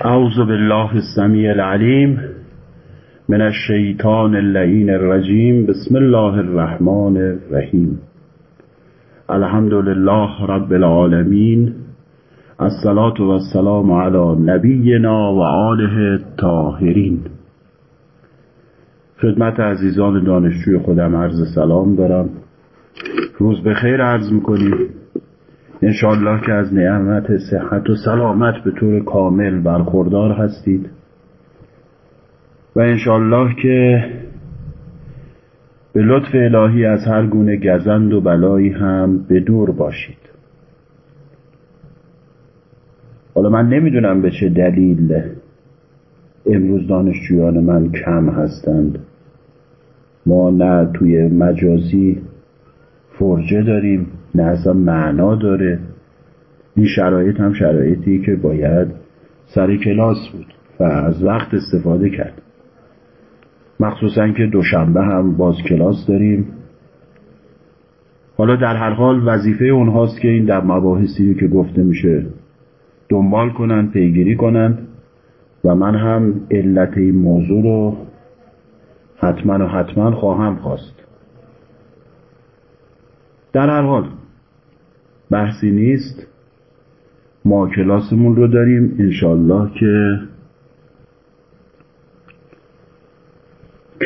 اعوذ بالله السمیع العلیم من الشیطان اللعین الرجیم. بسم الله الرحمن الرحیم. الحمد لله رب العالمین. الصلاة والسلام علی نبینا و آله الطاهرین. خدمت عزیزان دانشجوی خودم عرض سلام دارم. روز به خیر عرض می‌کنیم. انشاءالله که از نعمت صحت و سلامت به طور کامل برخوردار هستید. و انشاءالله که به لطف الهی از هر گونه گزند و بلایی هم به دور باشید. حالا من نمی‌دونم به چه دلیل امروز دانشجویان من کم هستند. ما نه توی مجازی فرجه داریم. نه اصلا معنا داره. این شرایط هم شرایطی که باید سر کلاس بود و از وقت استفاده کرد. مخصوصا که دوشنبه هم باز کلاس داریم. حالا در هر حال وظیفه اونهاست که این در مباحثی که گفته میشه دنبال کنند پیگیری کنند. و من هم علت این موضوع رو حتما و حتما خواهم خواست. در هر حال بحثی نیست. ما کلاسمون رو داریم انشالله که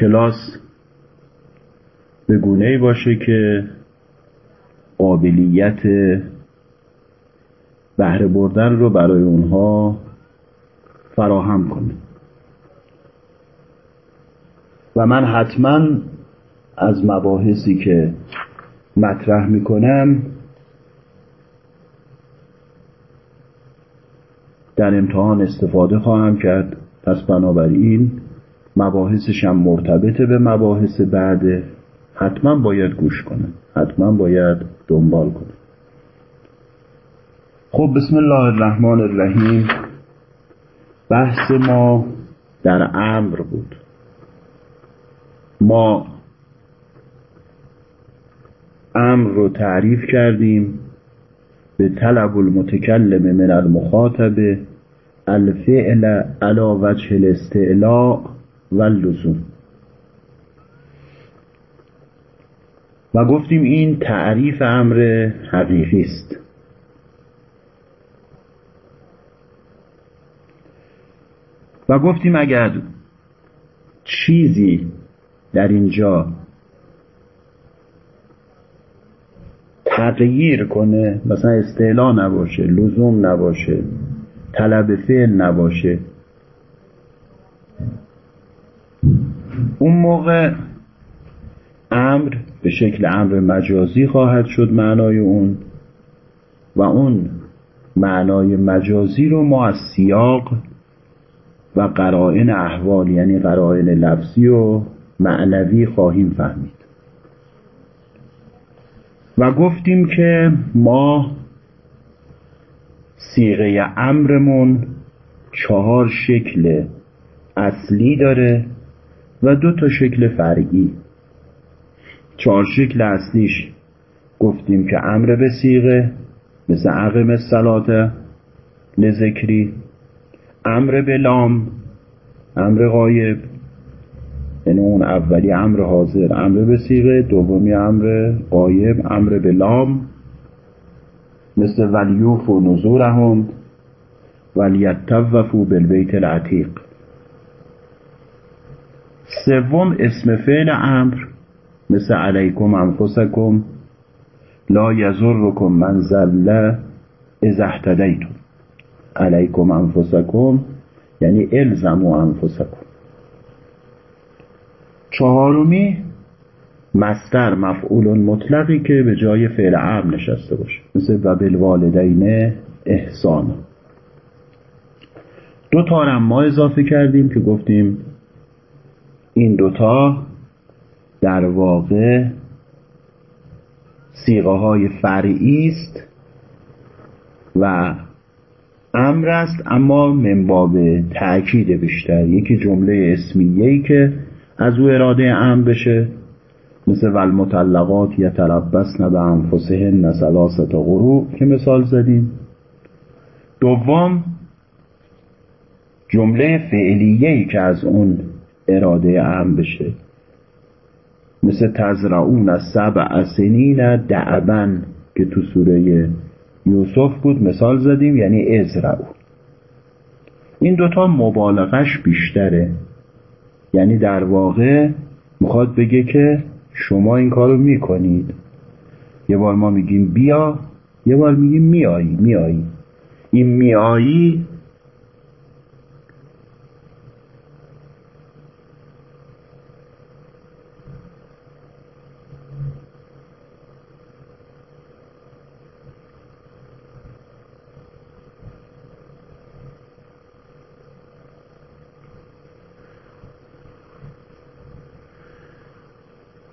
کلاس به گونه باشه که قابلیت بهره بردن رو برای اونها فراهم کنه. و من حتما از مباحثی که مطرح می‌کنم در امتحان استفاده خواهم کرد. پس بنابراین مباحثش هم مرتبطه به مباحث بعد. حتما باید گوش کنم. حتما باید دنبال کنم. خب بسم الله الرحمن الرحیم. بحث ما در امر بود. ما امر رو تعریف کردیم. به طلب المتکلم من المخاطب الفعل علا وجه الاستعلاء و اللزوم و گفتیم این تعریف امر حقیقی است. و گفتیم اگر چیزی در اینجا تغییر کنه مثلا استعلا نباشه لزوم نباشه طلب فعل نباشه. اون موقع امر به شکل امر مجازی خواهد شد معنای اون و اون معنای مجازی رو ما از سیاق و قرائن احوال یعنی قرائن لفظی و معنوی خواهیم فهمید. و گفتیم که ما سیغه امرمون چهار شکل اصلی داره و دو تا شکل فرعی. چهار شکل اصلیش گفتیم که امر به سیغه مثل عقم الصلاة لذکری امر به لام امر غایب یعنی اون اولی امر حاضر امر به سیغه دومی امر قایب امر به لام. مثل ولیوف و نزورهم ولیتوفو بالبیت العتیق. سوم اسم فعل امر مثل علیکم انفسکم لا یزرکم من زل اذا اهتدیتم. علیکم انفسکم یعنی الزموا انفسکم. چهارمی؟ مستر مفعول مطلقی که به جای فعل امر نشسته باشه. مثل و بالوالدین احسان. دو تا ما اضافه کردیم که گفتیم این دوتا در واقع سیغه های فرعی است و امر است اما منباب تأکید بیشتر. یکی جمله اسمیهی که از او اراده ام بشه. مثل والمطلقات یتربصن به انفسهن ثلاثه قروء که مثال زدیم. دوم جمله فعلیه ای که از اون اراده ام بشه. مثل تزرعون از سبع سنین دعبن که تو سوره یوسف بود مثال زدیم یعنی ازرعون. این دوتا مبالغش بیشتره. یعنی در واقع می‌خواد بگه که شما این کارو می‌کنید. یه بار ما میگیم بیا یه بار میگیم میایی میایی این میایی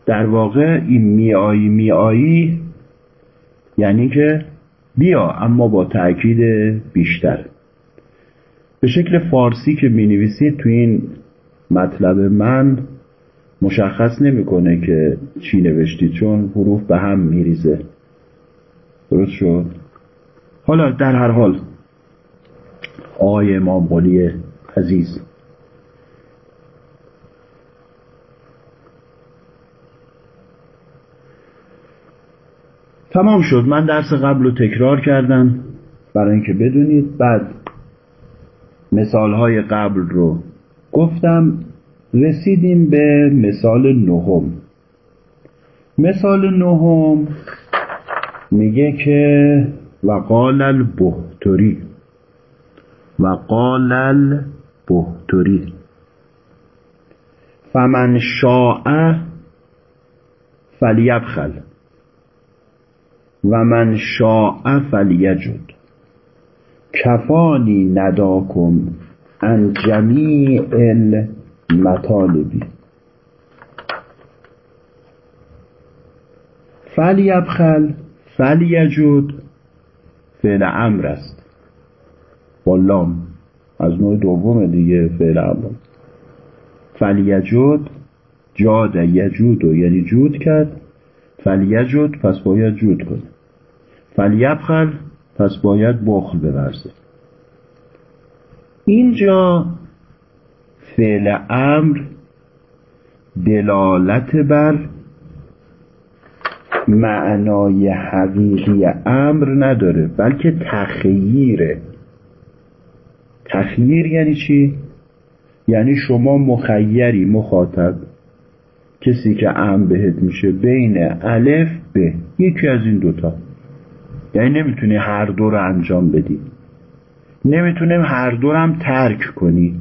در واقع این میایی میایی یعنی که بیا اما با تأکید بیشتر. به شکل فارسی که می نویسید تو این مطلب من مشخص نمی‌کنه که چی نوشتید چون حروف به هم میریزه. درست شد؟ حالا در هر حال آقای امام قلی عزیز تمام شد. من درس قبل رو تکرار کردم. برای اینکه بدونید بعد مثالهای قبل رو گفتم. رسیدیم به مثال نهم. مثال نهم میگه که وقال البهتری. وقال البهتری. فمن شاء فلیبخل. و من شاء فلیجد. کفانی نداکم ان جمیع المطالبی فلیبخل فلیجد فعل امر است. با لام از نوع دوم دیگه فعل امر. فلیجد جاد یجود و یعنی جود کرد. فلیجد پس باید جود کنه. فلیبخل پس باید بخل بورزه. اینجا فعل امر دلالت بر معنای حقیقی امر نداره بلکه تخییره. تخییر یعنی چی؟ یعنی شما مخیری مخاطب کسی که ام بهت میشه بین الف به. یکی از این دوتا. یعنی نمی‌تونی هر دو رو انجام بدی. نمی‌تونیم هر دو هم ترک کنی.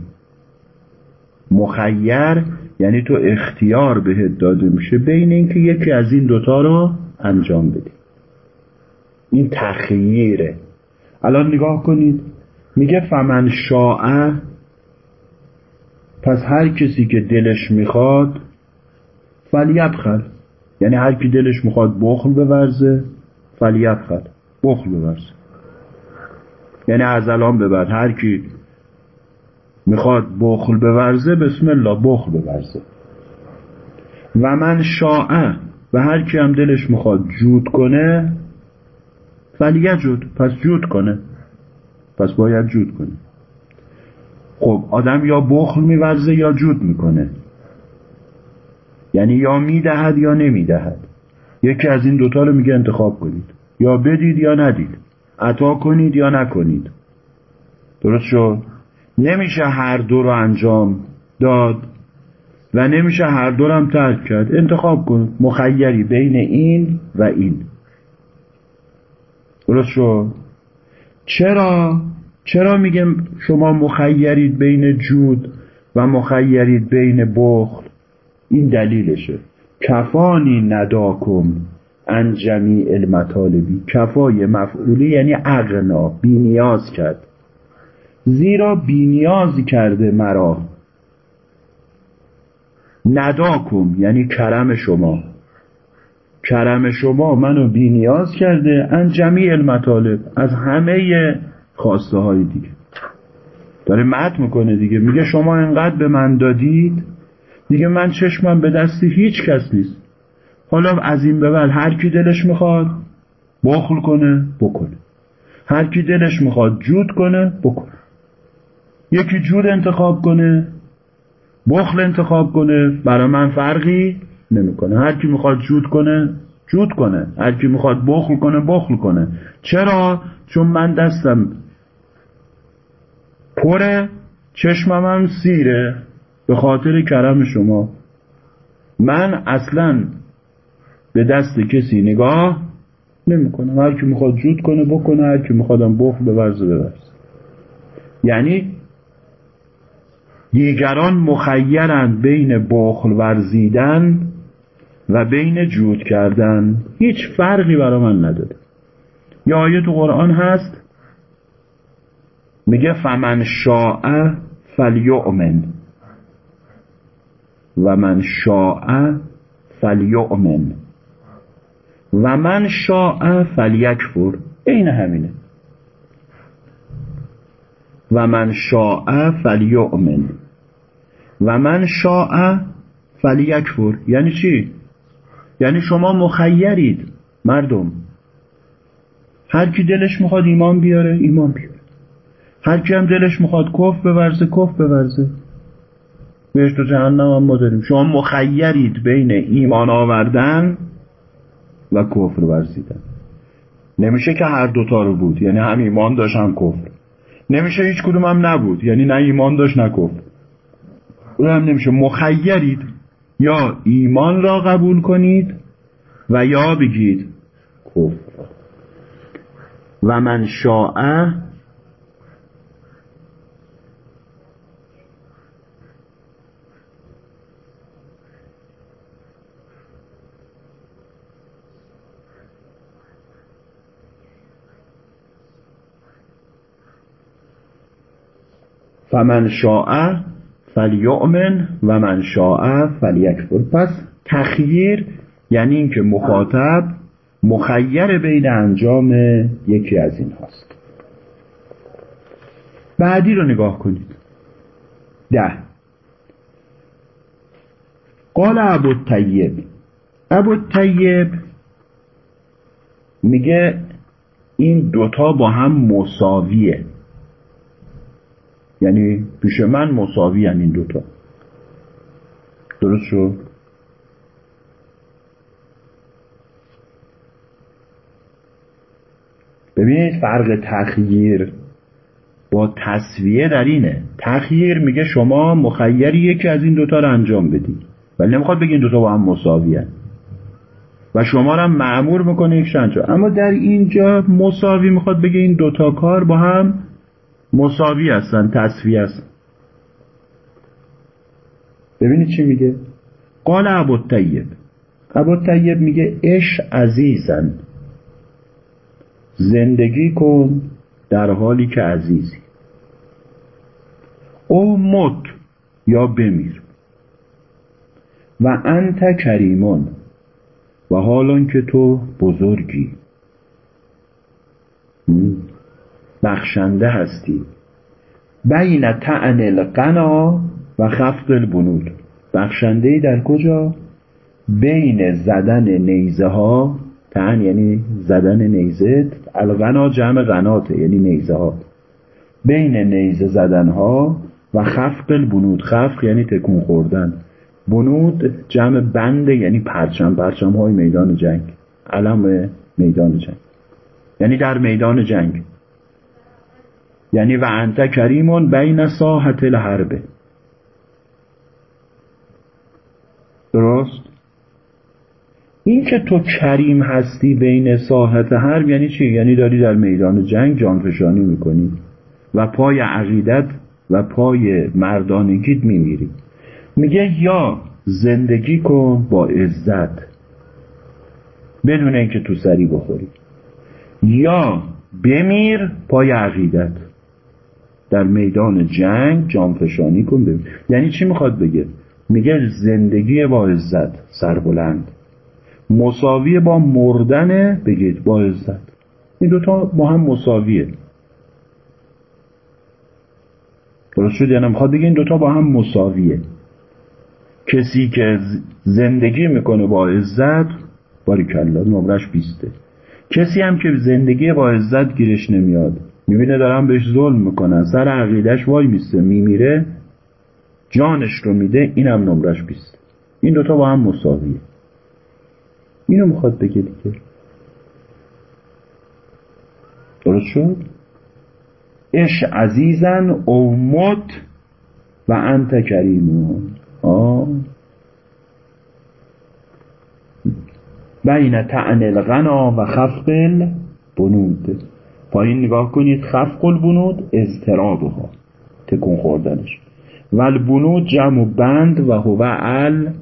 مخیر یعنی تو اختیار بهت داده میشه بین اینکه یکی از این دوتا رو انجام بدی. این تخییره. الان نگاه کنید. میگه فمن شاعه پس هر کسی که دلش می‌خواد فلیبخل. یعنی هر کی دلش می‌خواد بخل بورزه فلیبخل. بخل بورزه یعنی از الان به بعد هر کی می‌خواد بخل بورزه بسم الله بخل بورزه و من شاعه و هر کی هم دلش می‌خواد جود کنه جود پس جود کنه. پس باید جود کنه. خب آدم یا بخل میورزه یا جود می‌کنه. یعنی یا می‌دهد یا نمی‌دهد. یکی از این دوتا رو میگه انتخاب کنید. یا بدید یا ندید. عطا کنید یا نکنید. درست شد؟ نمیشه هر دو رو انجام داد و نمیشه هر دو هم ترک کرد. انتخاب کن. مخیری بین این و این. درست شد؟ چرا؟ چرا میگم شما مخیرید بین جود و مخیرید بین بخل؟ این دلیلشه. کفانی نداکم ان جمیع المطالبی کفای مفعولی یعنی اغنا بینیاز کرد. زیرا بینیازی کرده مرا. نداکم یعنی کرم شما. کرم شما منو بینیاز کرده ان جمیع المطالب از همه خواسته های دیگه. داره مت می‌کنه دیگه. میگه شما انقدر به من دادید دیگه من چشمم به دست هیچ کس نیست. حالا از این به بعد هر کی دلش می‌خواد بخل کنه بکنه. هر کی دلش می‌خواد جود کنه بکنه. یکی جود انتخاب کنه بخل انتخاب کنه برای من فرقی نمی‌کنه. هر کی می‌خواد جود کنه جود کنه. هر کی می‌خواد بخل کنه بخل کنه. چرا؟ چون من دستم پره چشمم هم سیره. به خاطر کرم شما. من اصلا به دست کسی نگاه نمی‌کنم هر کی می‌خواد جود کنه بکنه. هر کی میخوادم بخل بورزه بورزه یعنی دیگران مخیرند بین بخل ورزیدن و بین جود کردن. هیچ فرقی برا من نداره. یا آیه تو قرآن هست میگه فمن شاء فلیؤمن. و من شاء فلیؤمن. و من شاء فلیکفر. عین همینه. و من شاء فلیؤمن. و من شاء فلیکفر. یعنی چی؟ یعنی شما مخیرید مردم. هر کی دلش می‌خواد ایمان بیاره ایمان بیاره. هر کی هم دلش می‌خواد کف بورزه کف بورزه. بهش تو جهنم هم ما داریم. شما مخیرید بین ایمان آوردن و کفر ورزیدن. نمیشه که هر دوتا رو بود. یعنی هم ایمان داشت هم کفر. نمیشه هیچ کدوم هم نبود. یعنی نه ایمان داشت نه کفر. اون هم نمیشه. مخیرید. یا ایمان را قبول کنید و یا بگید کفر. و من شاء فمن شاء فلیؤمن و من شاء فلیکفر. پس تخییر یعنی اینکه مخاطب مخیر بین انجام یکی از این هاست بعدی رو نگاه کنید. ده. قال ابو الطیب. ابو الطیب میگه این دوتا با هم مساویه. یعنی پیش من مساوی این دوتا. درست شد؟ ببینید فرق تخییر با تصویه در اینه. تخییر میگه شما مخیری یکی از این دوتا رو انجام بدی. ولی نمی‌خواد این دوتا با هم مساوی و شما رو هم معمور می‌کنه یک انجام اما در اینجا مساوی می‌خواد بگه این دوتا کار با هم مساوی هستن تصویه است ببینید چی میگه؟ قال ابو طیب ابو طیب میگه اش عزیزن. زندگی کن در حالی که عزیزی. او مت یا بمیر. و انت کریمون. و حالان که تو بزرگی. بخشنده هستی بین تعن القنا و خفض البنود. بخشنده در کجا؟ بین زدن نیزه ها تعن یعنی زدن نیزه الغنا جمع غناته یعنی نیزه ها. بین نیزه زدن ها و خفق البنود. خفق یعنی تکون خوردن. بنود جمع بنده یعنی پرچم. پرچم های میدان جنگ. علم میدان جنگ. یعنی در میدان جنگ. یعنی و انت کریمون بین ساحت الحربه درست؟ این که تو کریم هستی بین ساحت حرب یعنی چی؟ یعنی داری در میدان جنگ جانفشانی می‌کنی و پای عقیدت و پای مردانگیت میمیری. میگه یا زندگی کن با عزت بدون اینکه تو سری بخوری. یا بمیر پای عقیدت. در میدان جنگ جانفشانی کن ببین یعنی چی می‌خواد بگه؟ میگه زندگی با عزت سربلند. مساوی با مردن بگید با عزت. این دوتا با هم مساویه. درست شد یعنی می‌خواد بگه این دوتا با هم مساویه. کسی که زندگی می‌کنه با عزت باری کلا نمرش بیسته. کسی هم که زندگی با عزت گیرش نمیاد. می‌بینه دارن بهش ظلم می‌کنن. سر عقیدش وای میسته میمیره جانش رو میده اینم نمرش بیست. این دوتا با هم مساویه. اینو می‌خواد بگه دیگه. درست شد؟ اش عزیزن او مت و انت کریمون. آه. بین تعن الغنا و خفق البنود. پایین نگاه کنید خفق البنود اضطرابها تکون خوردنش. و البنود جمع بند و هو ال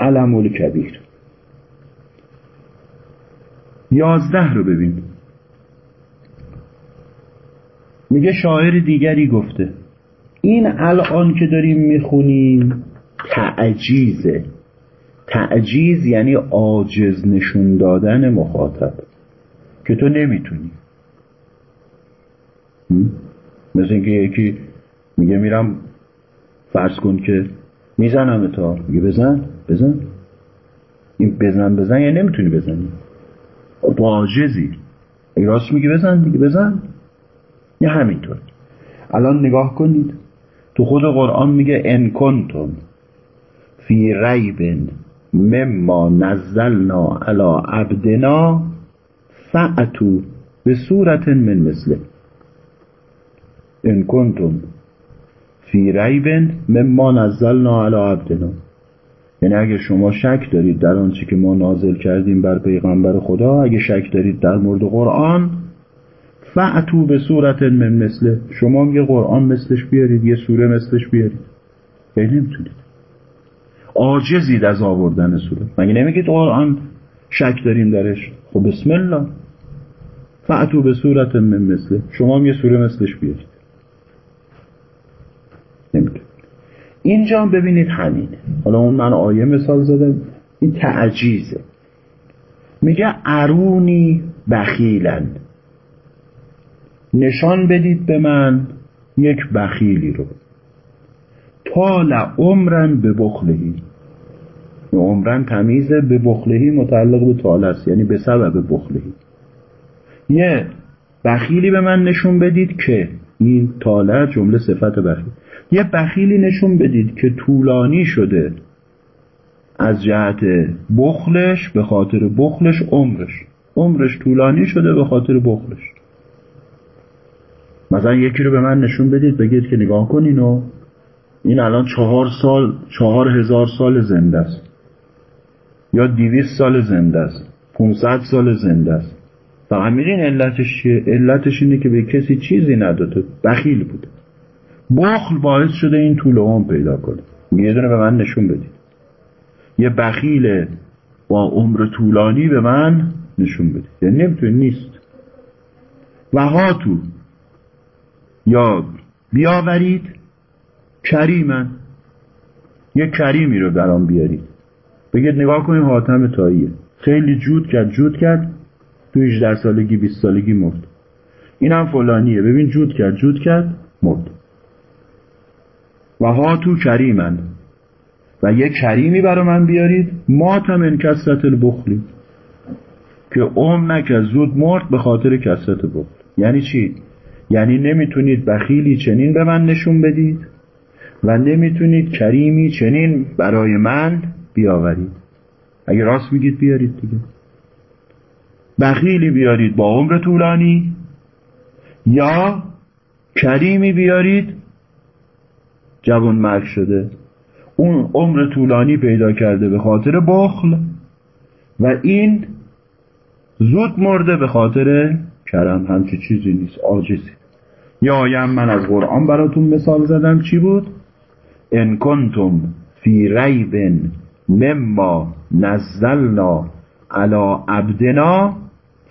علم الکبیر. یازده رو ببین. میگه شاعر دیگری گفته این الان که داریم می‌خونیم تعجیزه. تعجیز یعنی عاجز نشون دادن مخاطب که تو نمی‌تونی. مثل اینکه یکی میگه میرم فرض کن که می‌زنم تا. میگه بزن بزن. این بزن بزن یعنی نمی‌تونی بزنی. تو عاجزی. راست میگه بزن دیگه بزن. یه همینطور. الان نگاه کنید. تو خود قرآن میگه ان کنتم فی ریب مما نزلنا علی عبدنا فعتو به صورت من مثله. ان کنتم فی ریب مما نزلنا علی عبدنا. یعنی اگه شما شک دارید در آنچه که ما نازل کردیم بر پیغمبر خدا اگه شک دارید در مورد قرآن فعتو به صورت من مثله. شما یه قرآن مثلش بیارید یه سوره مثلش بیارید. یعنی نمی‌تونید. عاجزید از آوردن سوره. مگه نمیگید قرآن شک داریم درش؟ خب بسم الله. فعتو به صورت من مثله. شما یه سوره مثلش بیارید. نمی‌تونید اینجا ببینید همینه حالا اون من آیه مثال زدم. این تعجیزه. میگه ارونی بخیلن. نشان بدید به من یک بخیلی رو. طال عمرن به بخلهی. عمرن تمیزه به بخلهی متعلق به طال است. یعنی به سبب بخلهی. یه بخیلی به من نشون بدید که این تاله جمله صفت بخیل. یه بخیلی نشون بدید که طولانی شده از جهت بخلش به خاطر بخلش عمرش. عمرش طولانی شده به خاطر بخلش. مثلا یکی رو به من نشون بدید بگید که نگاه کنین و این الان چهار سال چهار هزار سال زنده است. یا دیویست سال زنده است. 500 سال زنده است. فقط میدین علتش چیه؟ علتش اینه که به کسی چیزی نداده. بخیل بوده. بخل باعث شده این طول عمر پیدا کنه. یه دونه به من نشون بدید. یه بخیل با عمر طولانی به من نشون بدید. یعنی نمی‌تونه نیست. و هاتو یا بیاورید. کریمن یه کریمی رو برام بیارید. بگید نگاه کنیم حاتم تاییه. خیلی جود کرد جود کرد. تو 18 سالگی 20 سالگی مرد. اینم فلانیه. ببین جود کرد جود کرد مرد. و ها تو کریمن. و یه کریمی برا من بیارید ماتم ان کسرت البخلی. که ام نکرد زود مرد به خاطر کسرت بخل یعنی چی؟ یعنی نمی‌تونید بخیلی چنین به من نشون بدید و نمی‌تونید کریمی چنین برای من بیاورید. اگه راست میگید بیارید دیگه. بخیلی بیارید با عمر طولانی یا کریمی بیارید جوان مرگ شده. اون عمر طولانی پیدا کرده به خاطر بخل و این زود مرده به خاطر کرم. همچی چیزی نیست عاجزی یا آیم من از قرآن براتون مثال زدم. چی بود؟ ان کنتم فی ریب مما نزلنا علی عبدنا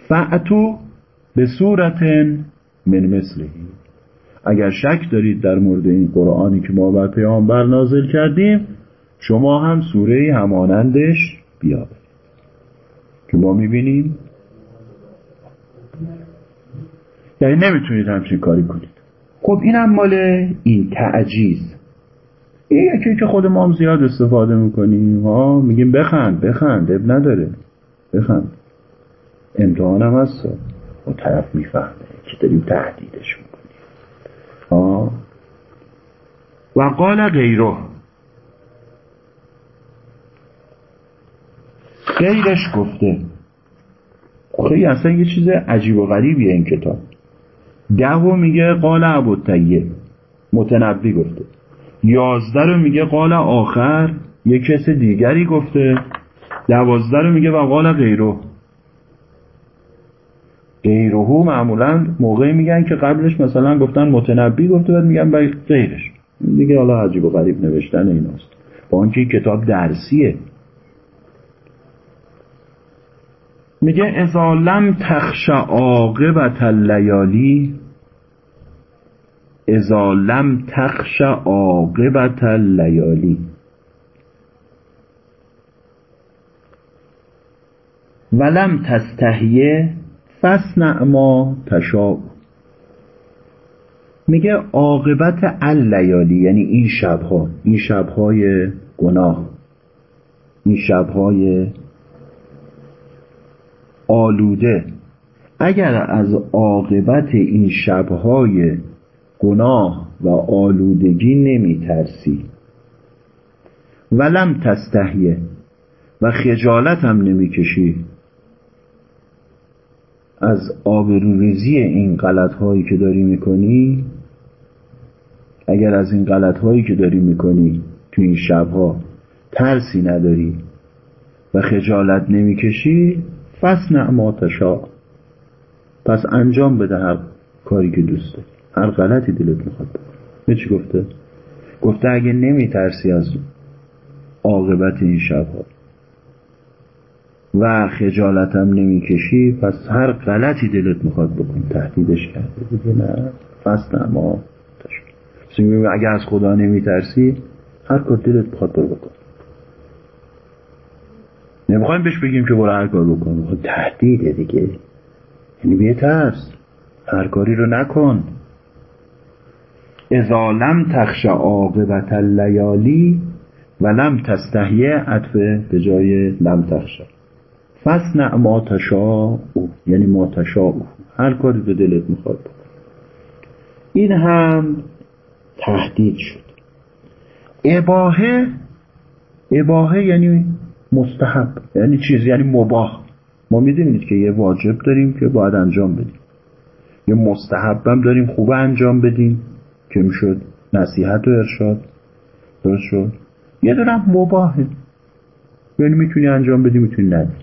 فعتو به صورت من مثلهی اگر شک دارید در مورد این قرآنی که ما بر پیامبر نازل کردیم شما هم سوره همانندش بیاورید که ما می‌بینیم؟ یعنی نمی‌تونید همچین کاری کنید. خب اینم مال این تعجیز. این یکی که خود ما هم زیاد استفاده می‌کنیم. ها میگیم بخند بخند اب نداره. بخند. امتحانم هست. و طرف می‌فهمه که داریم تهدیدش و قال غیره. غیرش گفته. آخه اصلا یه چیز عجیب و غریبیه این کتاب. ده میگه قال ابو متنبی گفته. یازده رو میگه قال آخر. یه کس دیگری گفته. دوازده رو میگه و قال غیره. غیرهو معمولا موقعی میگن که قبلش مثلا گفتن متنبی گفته بعد میگن غیرش. دیگه حالا عجیب و غریب نوشتن ایناست. با آنکه کتاب درسیه. میگه اذا لم تخش عاقبت اللیالی اذا لم تخش عاقبت اللیالی ولم تستحیه فصنع ما تشاء. میگه عاقبت اللیالی یعنی این شبها این شبهای گناه این شبهای آلوده. اگر از عاقبت این شبهای گناه و آلودگی نمی ترسی ولم تستحیه و خجالت هم نمی کشی از آبروریزی این غلط هایی که داری می‌کنی اگر از این غلط هایی که داری می‌کنی تو این شبها ترسی نداری و خجالت نمی‌کشی فصنع ما تشا پس انجام بده هر کاری که دوست داری. هر غلطی دلت می‌خواد بکن. چی گفته؟ گفته اگه نمیترسی از عاقبت این شبها و خجالتم نمی‌کشی پس هر غلطی دلت می‌خواد بکن تهدیدش کرده دیگه نه؟ فصل ما اگه از خدا نمیترسی هر کار دلت می‌خواد برو بکن. نمی‌خوایم بهش بگیم که برو هر کار بکن. خب تهدیده دیگه. یعنی بیترس هر کاری رو نکن. اذا لم تخش عاقبت اللیالی و لم تستحیه عطف به جای لم تخش. فصنع ما تشاء. یعنی ما تشاء. هر کاری به دلت می‌خواد این هم تهدید شد. اباهه اباهه یعنی مستحب یعنی چیز یعنی مباح. ما می‌دونید که یه واجب داریم که باید انجام بدیم. یه مستحبم داریم خوب انجام بدیم. که می‌شد نصیحت و ارشاد. درست شد؟ یه دارم مباهه یعنی می‌تونی انجام بدی می‌تونی ندی.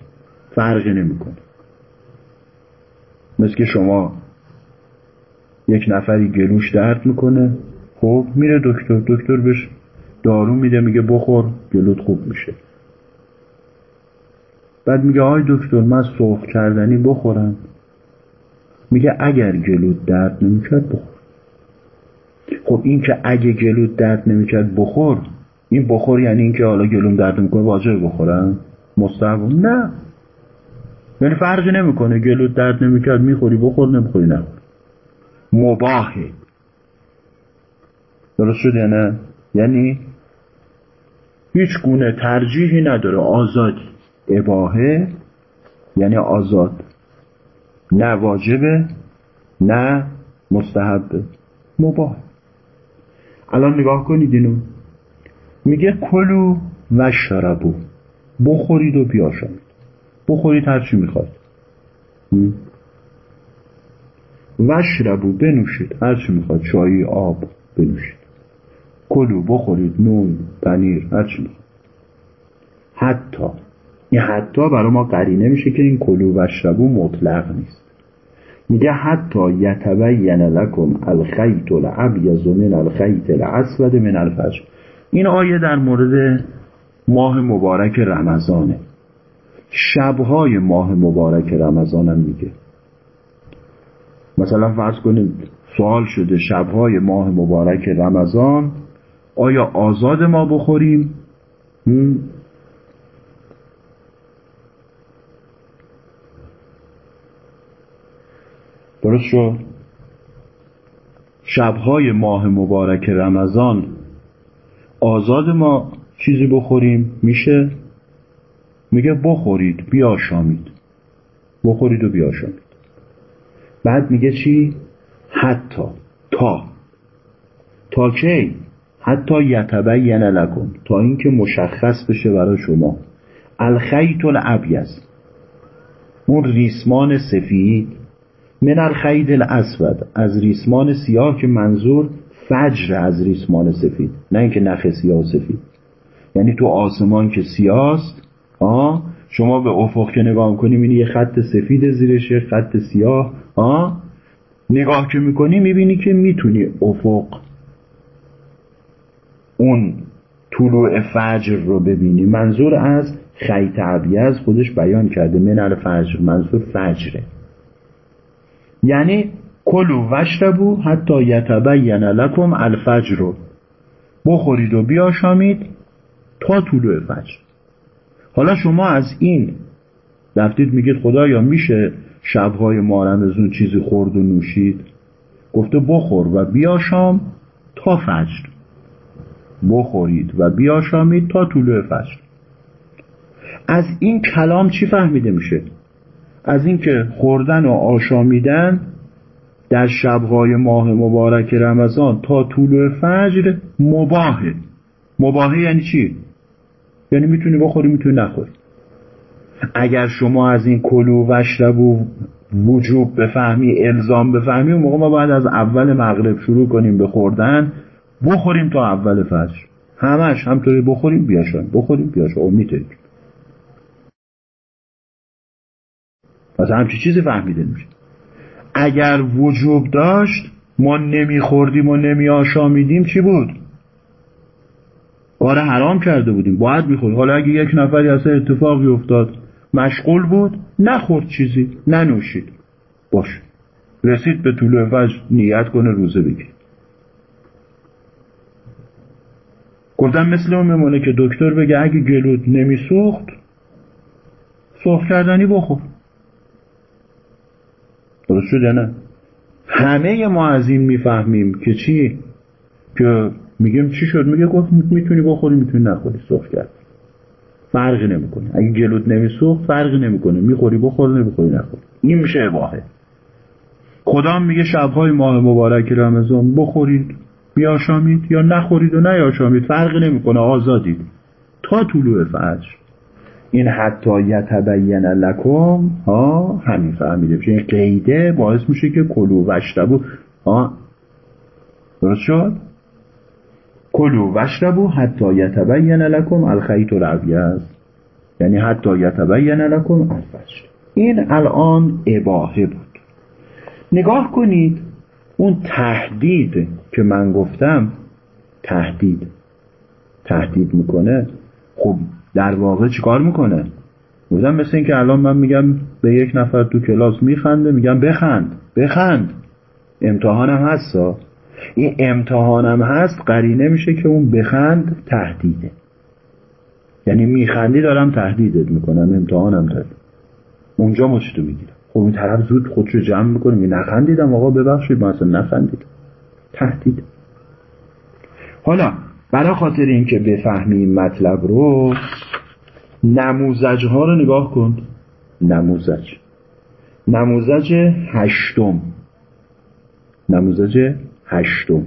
فرقی نمی‌کنه. مثل که شما یک نفری گلوش درد می‌کنه خب میره دکتر دکتر بهش دارو میده میگه بخور گلوت خوب میشه. بعد میگه آی دکتر من سرخ کردنی بخورم. میگه اگر گلوت درد نمی‌کرد بخور. خب این که اگه گلوت درد نمی‌کرد بخور این بخور یعنی اینکه حالا گلوم درد می‌کنه واجب بخورم؟ مستحب. نه. یعنی فرقی نمی‌کنه. گلوت درد نمی‌کرد می‌خوری بخور نمی‌خوری نخور مباهه درست شد یا نه؟ یعنی هیچ گونه ترجیحی نداره. آزادی اباهه یعنی آزاد. نه واجبه نه مستحبه مباه الان نگاه کنید اینو. میگه کلو و شربو. بخورید و بیاشامید بخورید هر چی می‌خواد وشربو بنوشید. هر چی می‌خواد چایی آب بنوشید. کلو بخورید. نون پنیر هر چی می‌خواد حتی این حتی برای ما قرینه میشه که این کلو و شبو مطلق نیست. میگه حتی یتبین لکم الخیط الابیض من الخیط الاسود من الفجر. این آیه در مورد ماه مبارک رمضانه. شبهای ماه مبارک رمضان هم میگه. مثلا فرض کنید سوال شده شبهای ماه مبارک رمضان آیا آزاد ما بخوریم؟ درست شد؟ شبهای ماه مبارک رمضان آزاد ما چیزی بخوریم؟ میشه؟ میگه بخورید بیاشامید. بخورید و بیاشامید. بعد میگه چی؟ حتی تا. تا کی حتی یتبین لکن تا اینکه مشخص بشه برای شما. الخیط الابیض. اون ریسمان سفید. من الخید الاسود. از ریسمان سیاه که منظور فجر از ریسمان سفید. نه اینکه نخ سیاه سفید. یعنی تو آسمان که سیاست آه شما به افق که نگاه می‌کنی می‌بینی یه خط سفید زیرش یه خط سیاه. آه نگاه که می‌کنی می‌بینی که می‌تونی افق اون طلوع فجر رو ببینی. منظور از خیط عبیز خودش بیان کرده. من الفجر منظور فجره. یعنی کلو وشربو حتی یتبین لکم الفجر. رو بخورید و بیاشامید تا طلوع فجر. حالا شما از این رفتید میگید خدایا میشه شبهای مارمزون چیزی خورد و نوشید؟ گفته بخور و بیاشام تا فجر. بخورید و بیاشامید تا طلوع فجر. از این کلام چی فهمیده میشه؟ از اینکه خوردن و آشامیدن در شبهای ماه مبارک رمضان تا طول فجر مباهه. مباهه یعنی چی؟ یعنی می‌تونی بخوری می‌تونی نخوری. اگر شما از این کلو و و وجوب بفهمی الزام بفهمی اون موقع ما باید از اول مغرب شروع کنیم به خوردن بخوریم تا اول فجر. همش همطوری بخوریم بیاشن بخوریم بیاشن امید پس همچی چیزی فهمیده میشه اگر وجوب داشت ما نمیخوردیم و نمی آشامیدیم چی بود؟ کار حرام کرده بودیم. باید می‌خوریم حالا اگه یک نفری اصلا اتفاقی افتاد مشغول بود نخورد چیزی ننوشید. باش. رسید به طول فجر نیت کنه روزه بگیر. گفتم مثل اون میمونه که دکتر بگه اگه گلود نمیسوخت سرخ کردنی بخور. درست شده نه؟ همه ما از این می‌فهمیم که چی؟ که میگیم چی شد؟ میگه گفت می‌تونی بخوری می‌تونی نخوری سرخ کرد. فرقی نمی‌کنه. اگه گلوت نمیسوخت فرقی نمی‌کنه. می‌خوری بخور نمی‌خوری نخوری این میشه اباهه خدا میگه شبهای ماه مبارک رمضان بخورید بیاشامید یا نخورید و نیاشامید؟ فرقی نمی‌کنه. آزادید تا طلوع فجر. این حتی یتبین لکم ها همین فهمیده بشه این قیده باعث میشه که کلو وشتبو ها درست شد؟ کلو وشتبو حتی یتبین لکم الخیط الابیض. یعنی حتی یتبین لکم الفجر این الان اباهه بود. نگاه کنید اون تهدید که من گفتم تهدید. تهدید می‌کنه. خب در واقع چیکار می‌کنه؟ گفتم مثل اینکه الان من میگم به یک نفر تو کلاس میخنده میگم بخند بخند. امتحانم هستا این امتحانم هست قرینه میشه که اون بخند تهدیده. یعنی میخندی دارم تهدیدت می‌کنم امتحانم دارم. اونجا مچتو می‌گیرم. خب این طرف زود خودشو جمع می‌کنه می نخندیدم آقا ببخشید من اصلا نخندیدم. تهدید. حالا برای خاطر اینکه بفهمیم مطلب رو نموزج ها رو نگاه کن. نموزج. نموزج هشتم. نموزج هشتم.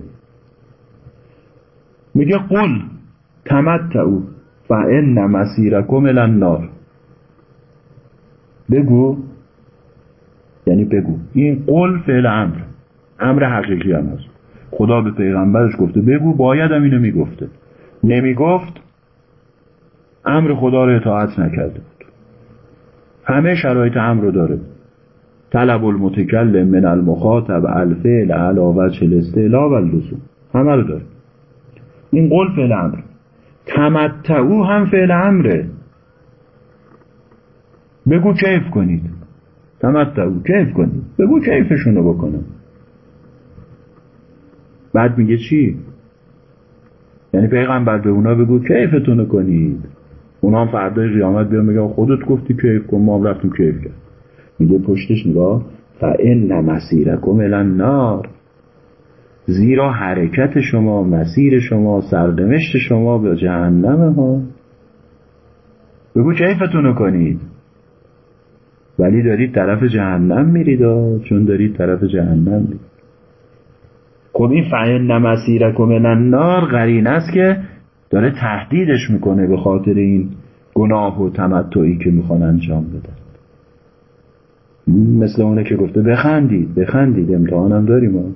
میگه قل تمتعو فان مسیرکم النار. بگو. یعنی بگو. این قل فعل امر. امر حقیقی هم هست. خدا به پیغمبرش گفته. بگو بایدم اینو می‌گفته. نمی‌گفت. امر خدا رو اطاعت نکرده بود. همه شرایط امر رو داره. طلب المتکلم من المخاطب الفعل علا وجه الاستعلا و اللزوم همه رو داره این قول فعل امر. تمتعو هم فعل امره. بگو کیف کنید. تمتعو کیف کنید. بگو کیفشون رو بکنم. بعد میگه چی؟ یعنی پیغمبر به اونا بگو کیفتون کنید. اونا هم فردای قیامت بیان میگه خودت گفتی کیف کن ما هم رفتیم کیف کرد میگه پشتش نگاه فان مسیرکم الی نار زیرا حرکت شما مسیر شما سرنوشت شما به جهنم ها. بگو کیفتون کنید؟ ولی دارید طرف جهنم میرید چون دارید طرف جهنم میرید. خب این فعن نمسیرکم النار قرین است که داره تهدیدش می‌کنه به خاطر این گناه و تمتعی که می‌خوان انجام بدن. مثل اونه که گفته بخندید بخندید امتحانم داریم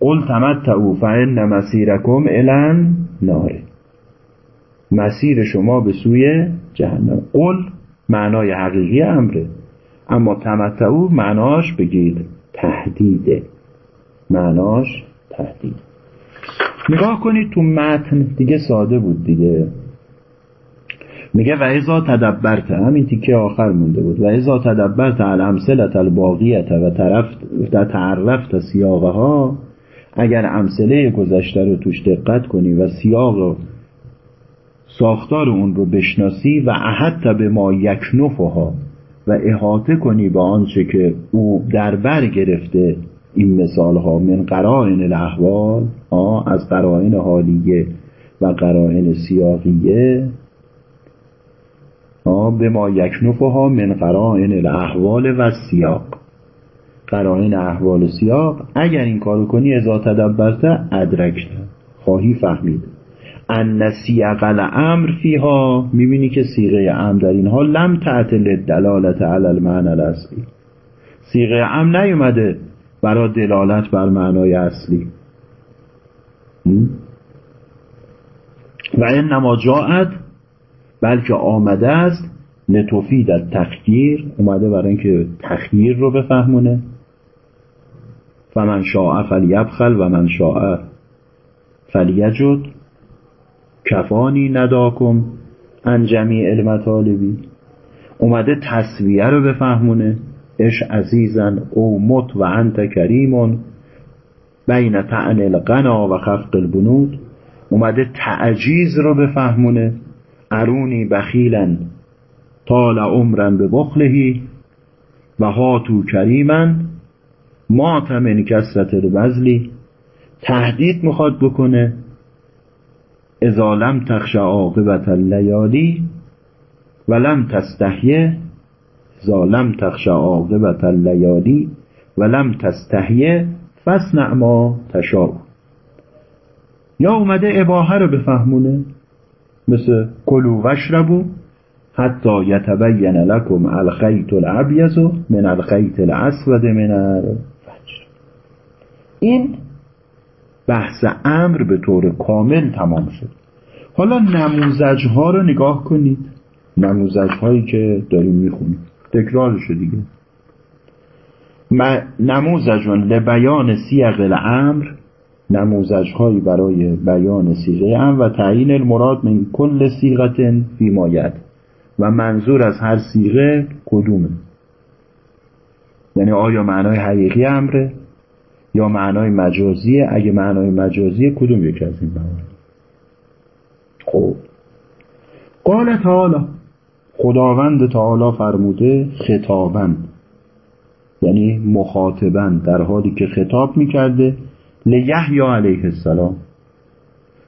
قل تمتعوا فان مسیرکم الان ناره مسیر شما به سوی جهنم. قل معنای حقیقی امره. اما تمتعو معناش بگید تهدیده معناش تهدید. نگاه کنید تو متن دیگه ساده بود دیگه. میگه و ازا تدبرت همین تیکه آخر مونده بود. و ازا تدبرت الامثلت الباقیت و طرف تعرفت سیاقه ها اگر امثله گذشته رو توش دقت کنی و سیاق ساختار اون رو بشناسی و احد به ما یکنفها و احاطه کنی با آنچه که او در بر گرفته این مثال ها من قرائن الاحوال از قرائن حالیه و قرائن سیاقیه به ما یکنفها من قرائن الاحوال و سیاق. قرائن احوال و سیاق اگر این کارو کنی ازا تدبرته ادرکت خواهی فهمید. ان سیاق الامر فیها می‌بینی که سیغه ام در اینها لم تعتل دلالت علی المعنى الاصلی سیغه ام نیومده برای دلالت بر معنای اصلی. و انما جاعت بلکه آمده است لتوفید از تخییر اومده برای اینکه تخییر رو بفهمونه. فمن شاء فلیبخل و من شاء فلیجد. کفانی نداکم ان جمیع المطالبی. اومده تصویه رو بفهمونه. اش عزیزن او مت و انت کریمون. بین تعن القنا و خفق البنود. اومده تعجیز رو بفهمونه. ارونی بخیلن طال عمرن به بخلهی و هاتو کریمن مات من کسرت البزلی تهدید می‌خواد بکنه. اذا لم تخش عاقبت اللیالی و لم تستحیه اذا لم تخش عاقبت اللیالی و لم تستحیه فصنع ما تشاء. یا اومده اباهه رو بفهمونه. مثل کلو وشربو حتی یتبین لکم الخیط الابیض من الخیط الاسود من الفجر. این بحث امر به طور کامل تمام شد. حالا نموزج ها رو نگاه کنید. نموزج هایی که داریم می‌خونیم. تکرارش دیگه. نموزج لبیان سیغ الامر نموزج هایی برای بیان سیغه ام و تعیین المراد من کل سیغت فی ماید و منظور از هر سیغه کدومه. یعنی آیا معنای حقیقی امره یا معنای مجازیه اگه معنای مجازیه کدوم یکی از این معانی خب. قال تعالی. خداوند تعالی فرموده خطابن. یعنی مخاطبن در حالی که خطاب می‌کرده لیحیی علیه السلام.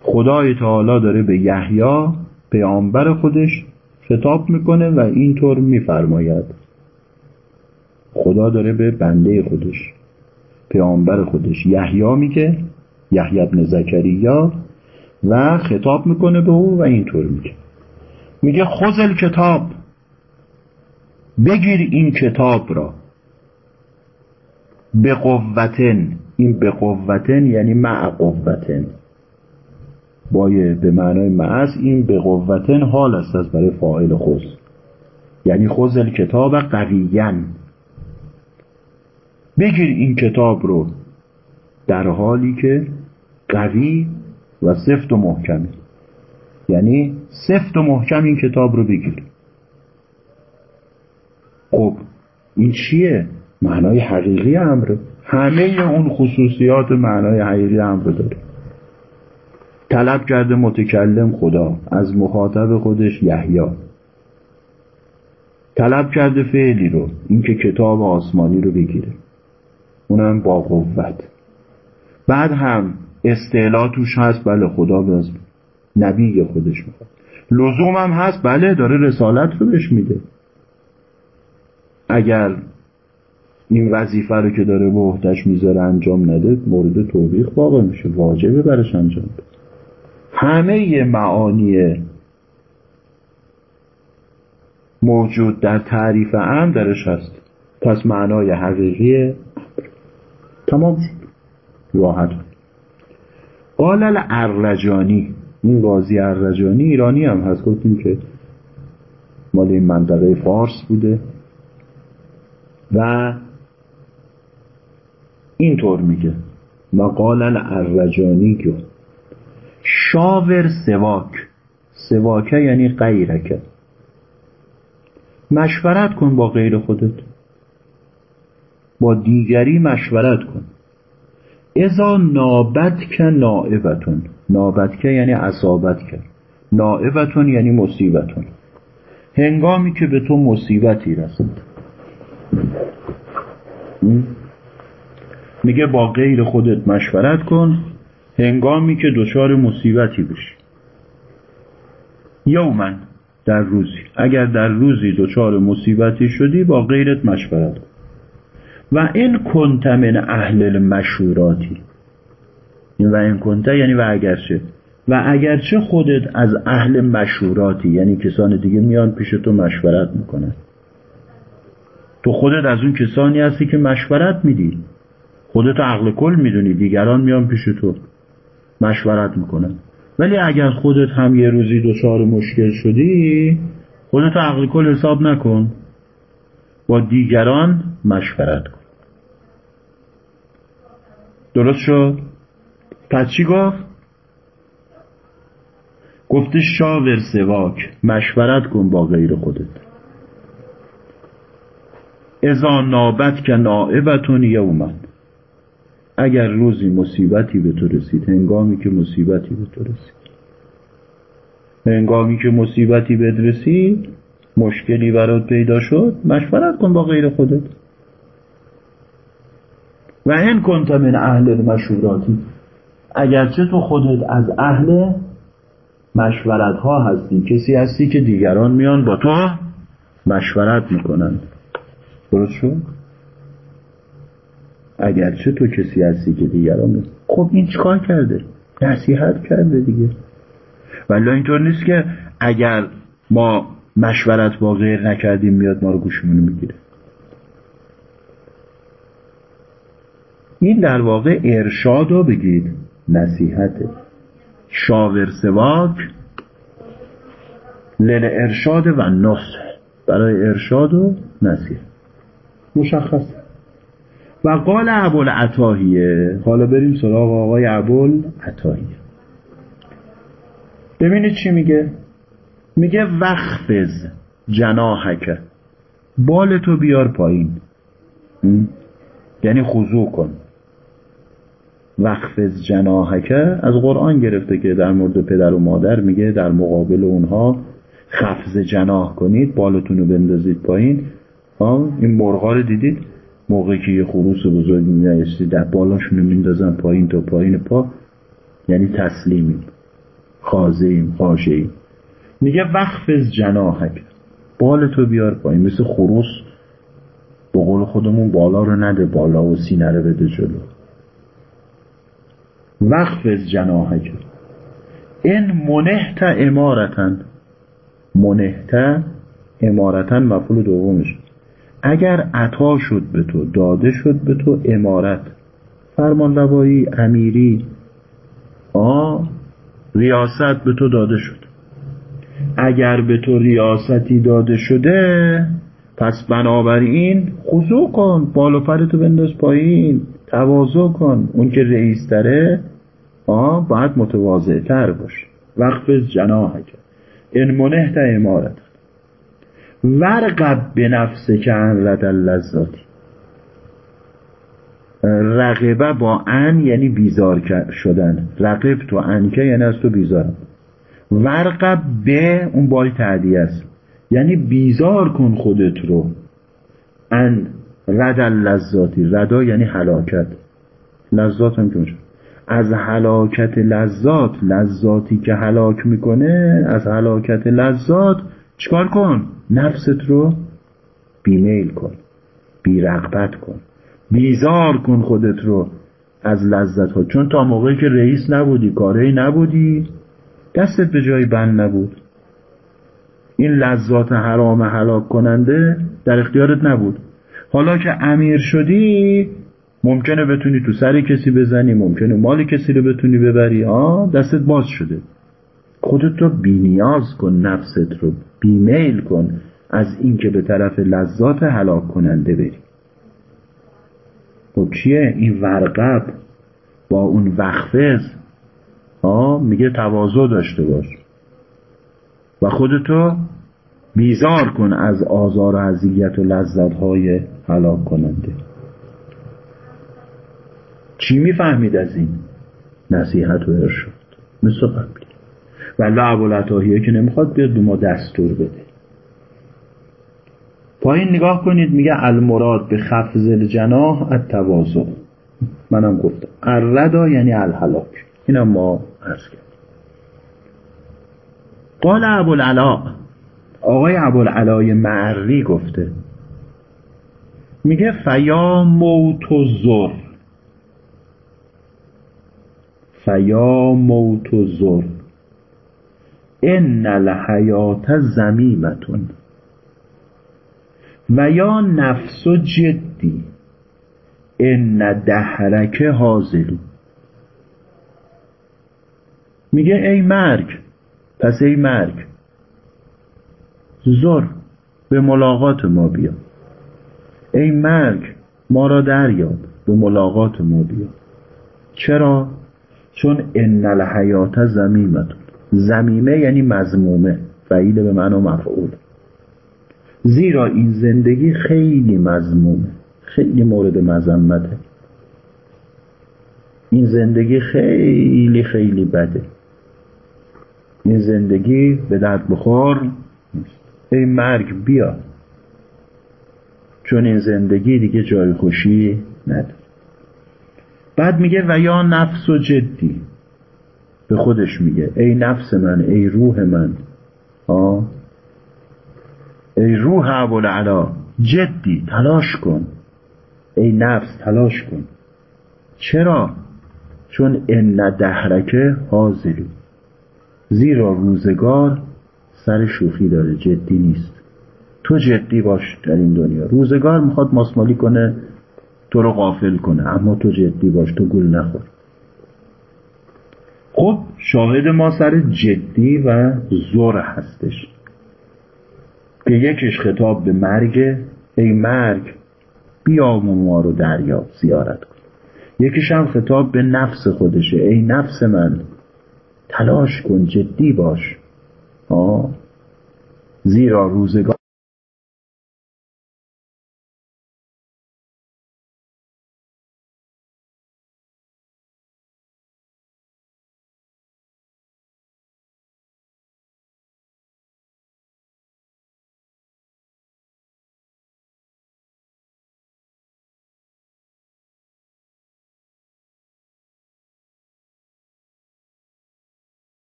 خدای تعالی داره به یحیی پیامبر خودش خطاب می‌کنه و اینطور میفرماید. خدا داره به بنده خودش پیامبر خودش یحیی میگه یحیی ابن زکریا و خطاب می‌کنه به او و اینطور میگه. میگه خوزل کتاب بگیر این کتاب را. به قوتن این به قوتن یعنی مع قوتن. بایه به معنای معص این به قوتن حال است از برای فاعل خوز یعنی خوزل کتاب قویین بگیر این کتاب رو در حالی که قوی و سفت و محکمه یعنی سفت و محکم این کتاب رو بگیر. خب این چیه؟ معنای حقیقی امره همه اون خصوصیات معنای حقیقی امر داره. طلب کرده متکلم خدا از مخاطب خودش یحیی. طلب کرده فعلی رو اینکه کتاب آسمانی رو بگیره. اونم با قوت. بعد هم استعلا توش هست بله خدا به نبی خودش می‌خواد. لزوم هم هست بله داره رسالت رو بهش میده. اگر این وظیفه رو که داره به عهدهش می‌ذاره انجام نده مورد توبیخ واقع میشه واجبه برش انجام بده. همه معانی موجود در تعریف ام درش هست. پس معنای حقیقی تمام شد. راحت. قال الارجانی. این قاضی ارجانی ایرانی هم هست. گفتیم که مال این منطقه فارس بوده. و اینطور میگه. و قال الارجانی که شاور سواک. سواکه یعنی غیرکه مشورت کن با غیر خودت. با دیگری مشورت کن. ازا نابت که نائبتون. نابت که یعنی عصابت که نائبتون یعنی مصیبتون. هنگامی که به تو مصیبتی رسد. میگه با غیر خودت مشورت کن هنگامی که دچار مصیبتی بشی. یومن در روزی. اگر در روزی دچار مصیبتی شدی با غیرت مشورت کن. و این کنت من اهل المشوراتی. و این کنت یعنی و اگرچه. و اگرچه خودت از اهل مشوراتی یعنی کسان دیگه میان پیش تو مشورت می‌کنن. تو خودت از اون کسانی هستی که مشورت میدی. خودت عقل کل می‌دونی دیگران میان پیش تو مشورت می‌کنن. ولی اگر خودت هم یه روزی دچار مشکل شدی خودت عقل کل حساب نکن. با دیگران مشورت کن. درست شد؟ پس چی گفت؟ گفته شاور سواک مشورت کن با غیر خودت. ازا نابت که نائبتون یومن اگر روزی مصیبتی به تو رسید هنگامی که مصیبتی به تو رسید. هنگامی که مصیبتی به رسید مشکلی برات پیدا شد مشورت کن با غیر خودت. و این کنت من اهل مشوراتی اگرچه تو خودت از اهل مشورت ها هستی کسی هستی که دیگران میان با تو مشورت می‌کنن درست شد؟ اگرچه تو کسی هستی که دیگران خب این چیکار کرده؟ نصیحت کرده دیگه. ولی اینطور نیست که اگر ما مشورت با غیر نکردیم میاد ما رو گوشمونو می‌گیره. این در واقع ارشاد رو بگید نصیحته شاور سواک لل ارشاد و نصح. برای ارشاد و نصیحت. مشخص و قال ابوال عطاهیه حالا بریم سراغ آقای ابوال عطاهیه ببینید چی میگه. میگه وخفز جناحک. بال تو بیار پایین. یعنی خضوع کن. وقفز جناحکه از قرآن گرفته که در مورد پدر و مادر میگه در مقابل اونها خفز جناح کنید بالتون رو بندازید پایین. این مرغا رو دیدید؟ موقعی که یه خروس بزرگ میایستی در بالاشون رو میندازن پایین تا پایین پا یعنی تسلیمیم خازهیم خاشهیم میگه وقفز جناحک بالتو بیار پایین. مثل خروس به قول خودمون بالا رو نده بالا و سینه رو بده جلو. وقفز جناحک این منهت امارتن. منهت امارتن مفعول دومش. اگر عطا شد به تو داده شد به تو امارت فرمان روایی امیری آ ریاست به تو داده شد. اگر به تو ریاستی داده شده پس بنابراین خضوع کن بالا پرتو بنداز پایین تواضع کن. اون که رئیس داره آه باید متواضع تر باش وقف جناحک ان منهت امارت. ورقب به نفس که ان رد اللذاتی رقبه با ان یعنی بیزار شدن. رقب تو انکه یعنی از تو بیزارم ورقب به اون بای تعدیه است. یعنی بیزار کن خودت رو. ان رد اللذاتی ردا یعنی حلاکت لذات هم که از حلاکت لذات لذاتی که حلاک می‌کنه از حلاکت لذات چکار کن؟ نفست رو بیمیل کن بیرغبت کن بیزار کن خودت رو از لذت ها چون تا موقعی که رئیس نبودی کاری نبودی دستت به جای بند نبود. این لذات حرام حلاک کننده در اختیارت نبود. حالا که امیر شدی ممکنه بتونی تو سر کسی بزنی ممکنه مال کسی رو بتونی ببری آه دستت باز شده. خودت رو بینیاز کن نفست رو بیمیل کن از اینکه به طرف لذات هلاک کننده بری. خب چیه؟ این ورقب با اون وقفز آه میگه تواضع داشته باش و خودتو بیزار کن از آزار و اذیت و لذت های هلاک کننده. چی می‌فهمید از این؟ نصیحت و ارشاد. مثل قبلی و لعب که نمی‌خواد بیاد به ما دستور بده. پایین نگاه کنید میگه المراد به خفض الجناح التواضع منم گفتم. الردا یعنی الهلاک. اینم ما عرض کرد قال ابوالعلا. آقای ابوالعلای معری گفته. میگه فیا موت و زر. فیا موت و زر. ان الحیات زمیمتون و یا نفس و جدی ان دهرک حاضلو میگه ای مرگ پس ای مرگ زر به ملاقات ما بیا. ای مرگ ما را دریاب به ملاقات ما بیا. چرا؟ چون ان الحیات زمیمت زمیمه یعنی مزمومه فعیل به معنی مفعول. زیرا این زندگی خیلی مزمومه خیلی مورد مذمته. این زندگی خیلی خیلی بده. این زندگی به درد بخور ای مرگ بیا. چون این زندگی دیگه جای خوشی نداره. بعد میگه و یا نفس و جدی. به خودش میگه. ای نفس من ای روح من. آه ای روح ابوالعلا جدی تلاش کن. ای نفس تلاش کن. چرا؟ چون ان دهرکه حاضری زیرا روزگار سر شوخی داره جدی نیست. تو جدی باش در این دنیا. روزگار می‌خواد ماسمالی کنه تو رو غافل کنه. اما تو جدی باش تو گول نخور. خب شاهد ما سر جدی و زور هستش. که یکیش خطاب به مرگ ای مرگ بیا ما رو دریا زیارت کن. یکیش هم خطاب به نفس خودشه ای نفس من تلاش کن جدی باش. آه. زیرا روزگار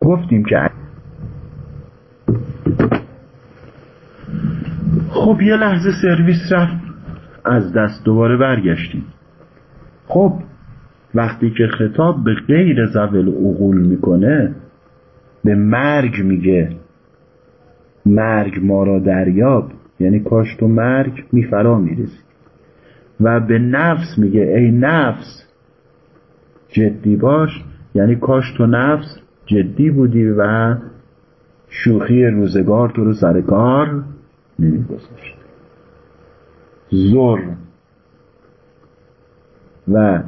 گفتیم که خب یه لحظه سرویس رفت. از دست دوباره برگشتیم. خب وقتی که خطاب به غیر زول عقول می‌کنه به مرگ میگه. مرگ ما را دریاب یعنی کاش تو مرگ میفرا می‌رسی و به نفس میگه ای نفس جدی باش یعنی کاش تو نفس جدی بودی و شوخی روزگار تو رو سر کار نمیگذاشت. زر و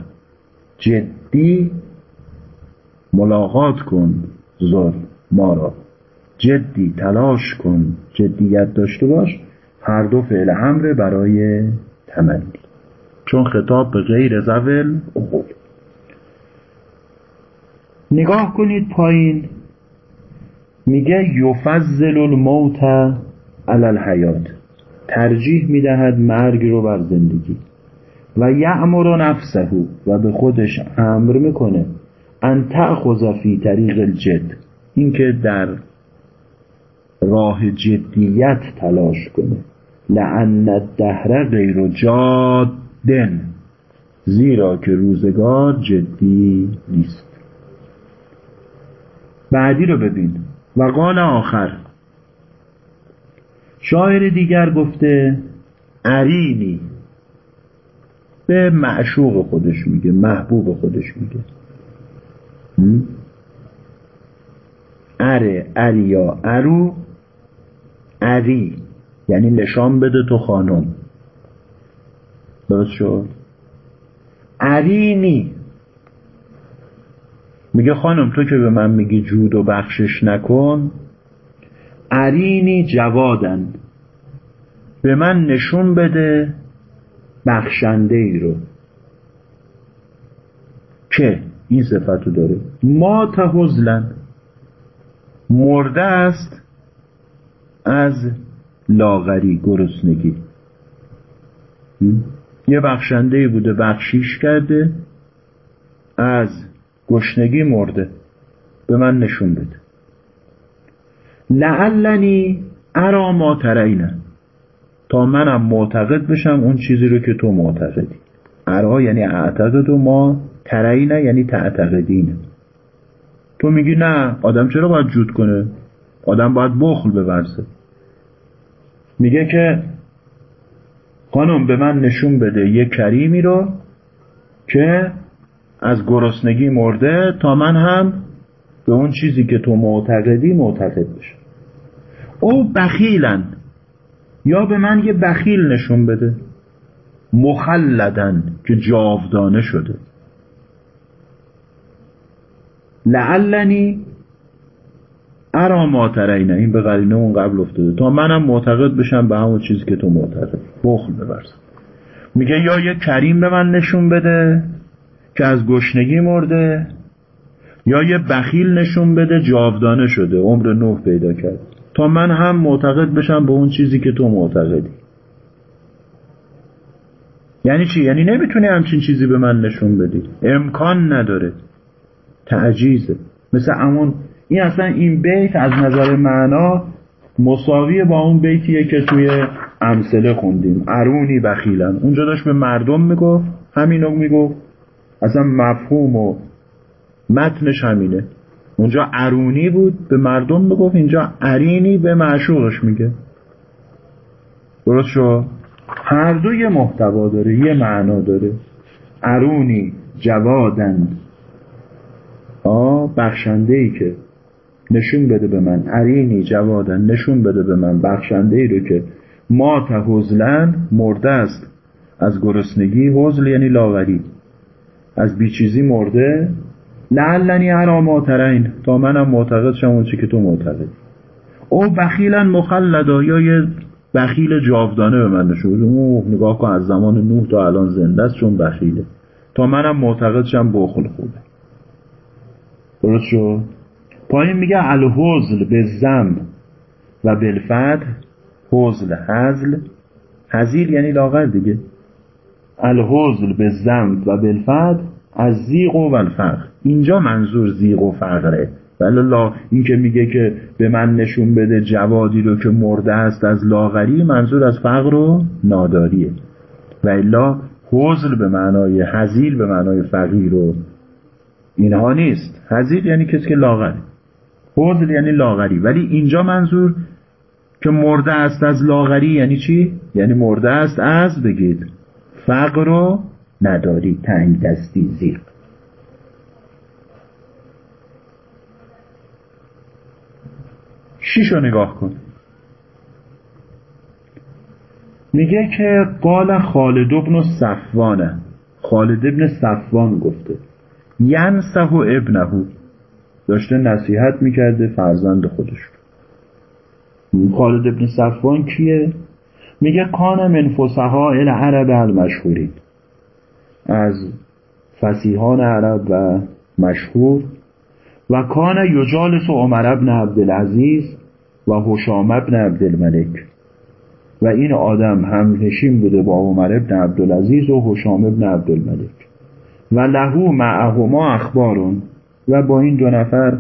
جدی ملاقات کن زر ما را. جدی تلاش کن جدیت داشته باش هر دو فعل امر برای تمنی چون خطاب به غیر زول اقول نگاه کنید پایین. میگه یفضل الموت علی الحیات. ترجیح می‌دهد مرگ رو بر زندگی. و یعمر نفسه و به خودش امر می‌کنه. ان تأخذ فی طریق الجد. اینکه در راه جدیت تلاش کنه. لعن الدهر غیر جادن. زیرا که روزگار جدی نیست. بعدی رو ببین. و قال آخر. شاعر دیگر گفته ارینی به معشوق خودش میگه محبوب خودش میگه. اره اریا ارو اری یعنی نشان بده تو خانم. درست شد؟ ارینی میگه خانم تو که به من میگی جود و بخشش نکن ارینی جوادن. به من نشون بده بخشنده ای رو. که این صفت رو داره؟ ما تهزلن مرده است از لاغری گرسنگی. یه بخشنده بوده بخشیش کرده از گشنگی مرده. به من نشون بده. لعلنی ارا ما ترینه تا منم معتقد بشم اون چیزی رو که تو معتقدی. ارا یعنی اعتقد و ما ترینه یعنی تعتقدینه تو میگی نه آدم چرا باید جود کنه؟ آدم باید بخل بورسه میگه که خانم به من نشون بده یه کریمی رو که از گرسنگی مرده تا من هم به اون چیزی که تو معتقدی معتقد بشم. او بخیلن. یا به من یه بخیل نشون بده. مخلدن که جاودانه شده. لعلنی ارا ما ترینه این به قرینه اون قبل افتاده. تا منم معتقد بشم به همون چیزی که تو معتقد بخل ببرز میگه یا یه کریم به من نشون بده. که از گشنگی مرده یا یه بخیل نشون بده جاودانه شده عمر نوح پیدا کرد. تا من هم معتقد بشم به اون چیزی که تو معتقدی. یعنی چی؟ یعنی نمی‌تونی همچین چیزی به من نشون بدی. امکان نداره. تعجیزه. مثل امون این اصلا این بیت از نظر معنا مساوی با اون بیتیه که توی امثله خوندیم. ارونی بخیلن. اونجا داشت به مردم می‌گفت همینو می‌گفت. اصلا مفهوم و متنش همینه. اونجا ارونی بود به مردم می‌گفت اینجا ارینی به معشوقش میگه. درست شو؟ هر دو یه محتوا داره یه معنا داره. ارونی جوادن. آ بخشنده ای که نشون بده به من. ارینی جوادن نشون بده به من. بخشنده ای رو که ما حزلن مرده است. از گرسنگی حزل یعنی لاغری از بیچیزی مرده؟ لعلنی ارا ترین تا منم معتقد شم اون که تو معتقد او بخیلا مخلدا یا یه بخیل جاودانه به من نشون اوه نگاه کن از زمان نوح تا الان زنده است چون بخیله. تا منم معتقد شم بخل خوبه. درست شد؟ پایین میگه الحزل به زم و بالفت حزل حزل. حزیل یعنی لاغر دیگه. الحزل به زم و بالفت از زیق و الفقر اینجا منظور زیق و فقره. ولی این که میگه که به من نشون بده جوادی رو که مرده است از لاغری منظور از فقر و ناداریه. و الا حزل به معنای حزیل به معنای فقیر و اینها نیست. حزیل یعنی کسی که لاغره. حزل یعنی لاغری. ولی اینجا منظور که مرده است از لاغری یعنی چی؟ یعنی مرده است از بگید فقر و نداری. تنگ دستی زیر شیشو نگاه کن. میگه که قال خالد ابن صفوانه. خالد ابن صفوان گفته. ینسه و ابنهو داشته نصیحت می‌کرده فرزند خودش. خالد ابن صفوان کیه؟ میگه کان من فسها العرب المشهورین. از فسیحان عرب و مشهور و کان یجالس عمر ابن عبدالعزیز و حشام ابن عبدالملک. و این آدم هم نشین بوده با عمر ابن عبدالعزیز و حشام ابن عبدالملک. و لهو معهما اخبارون. و با این دو نفر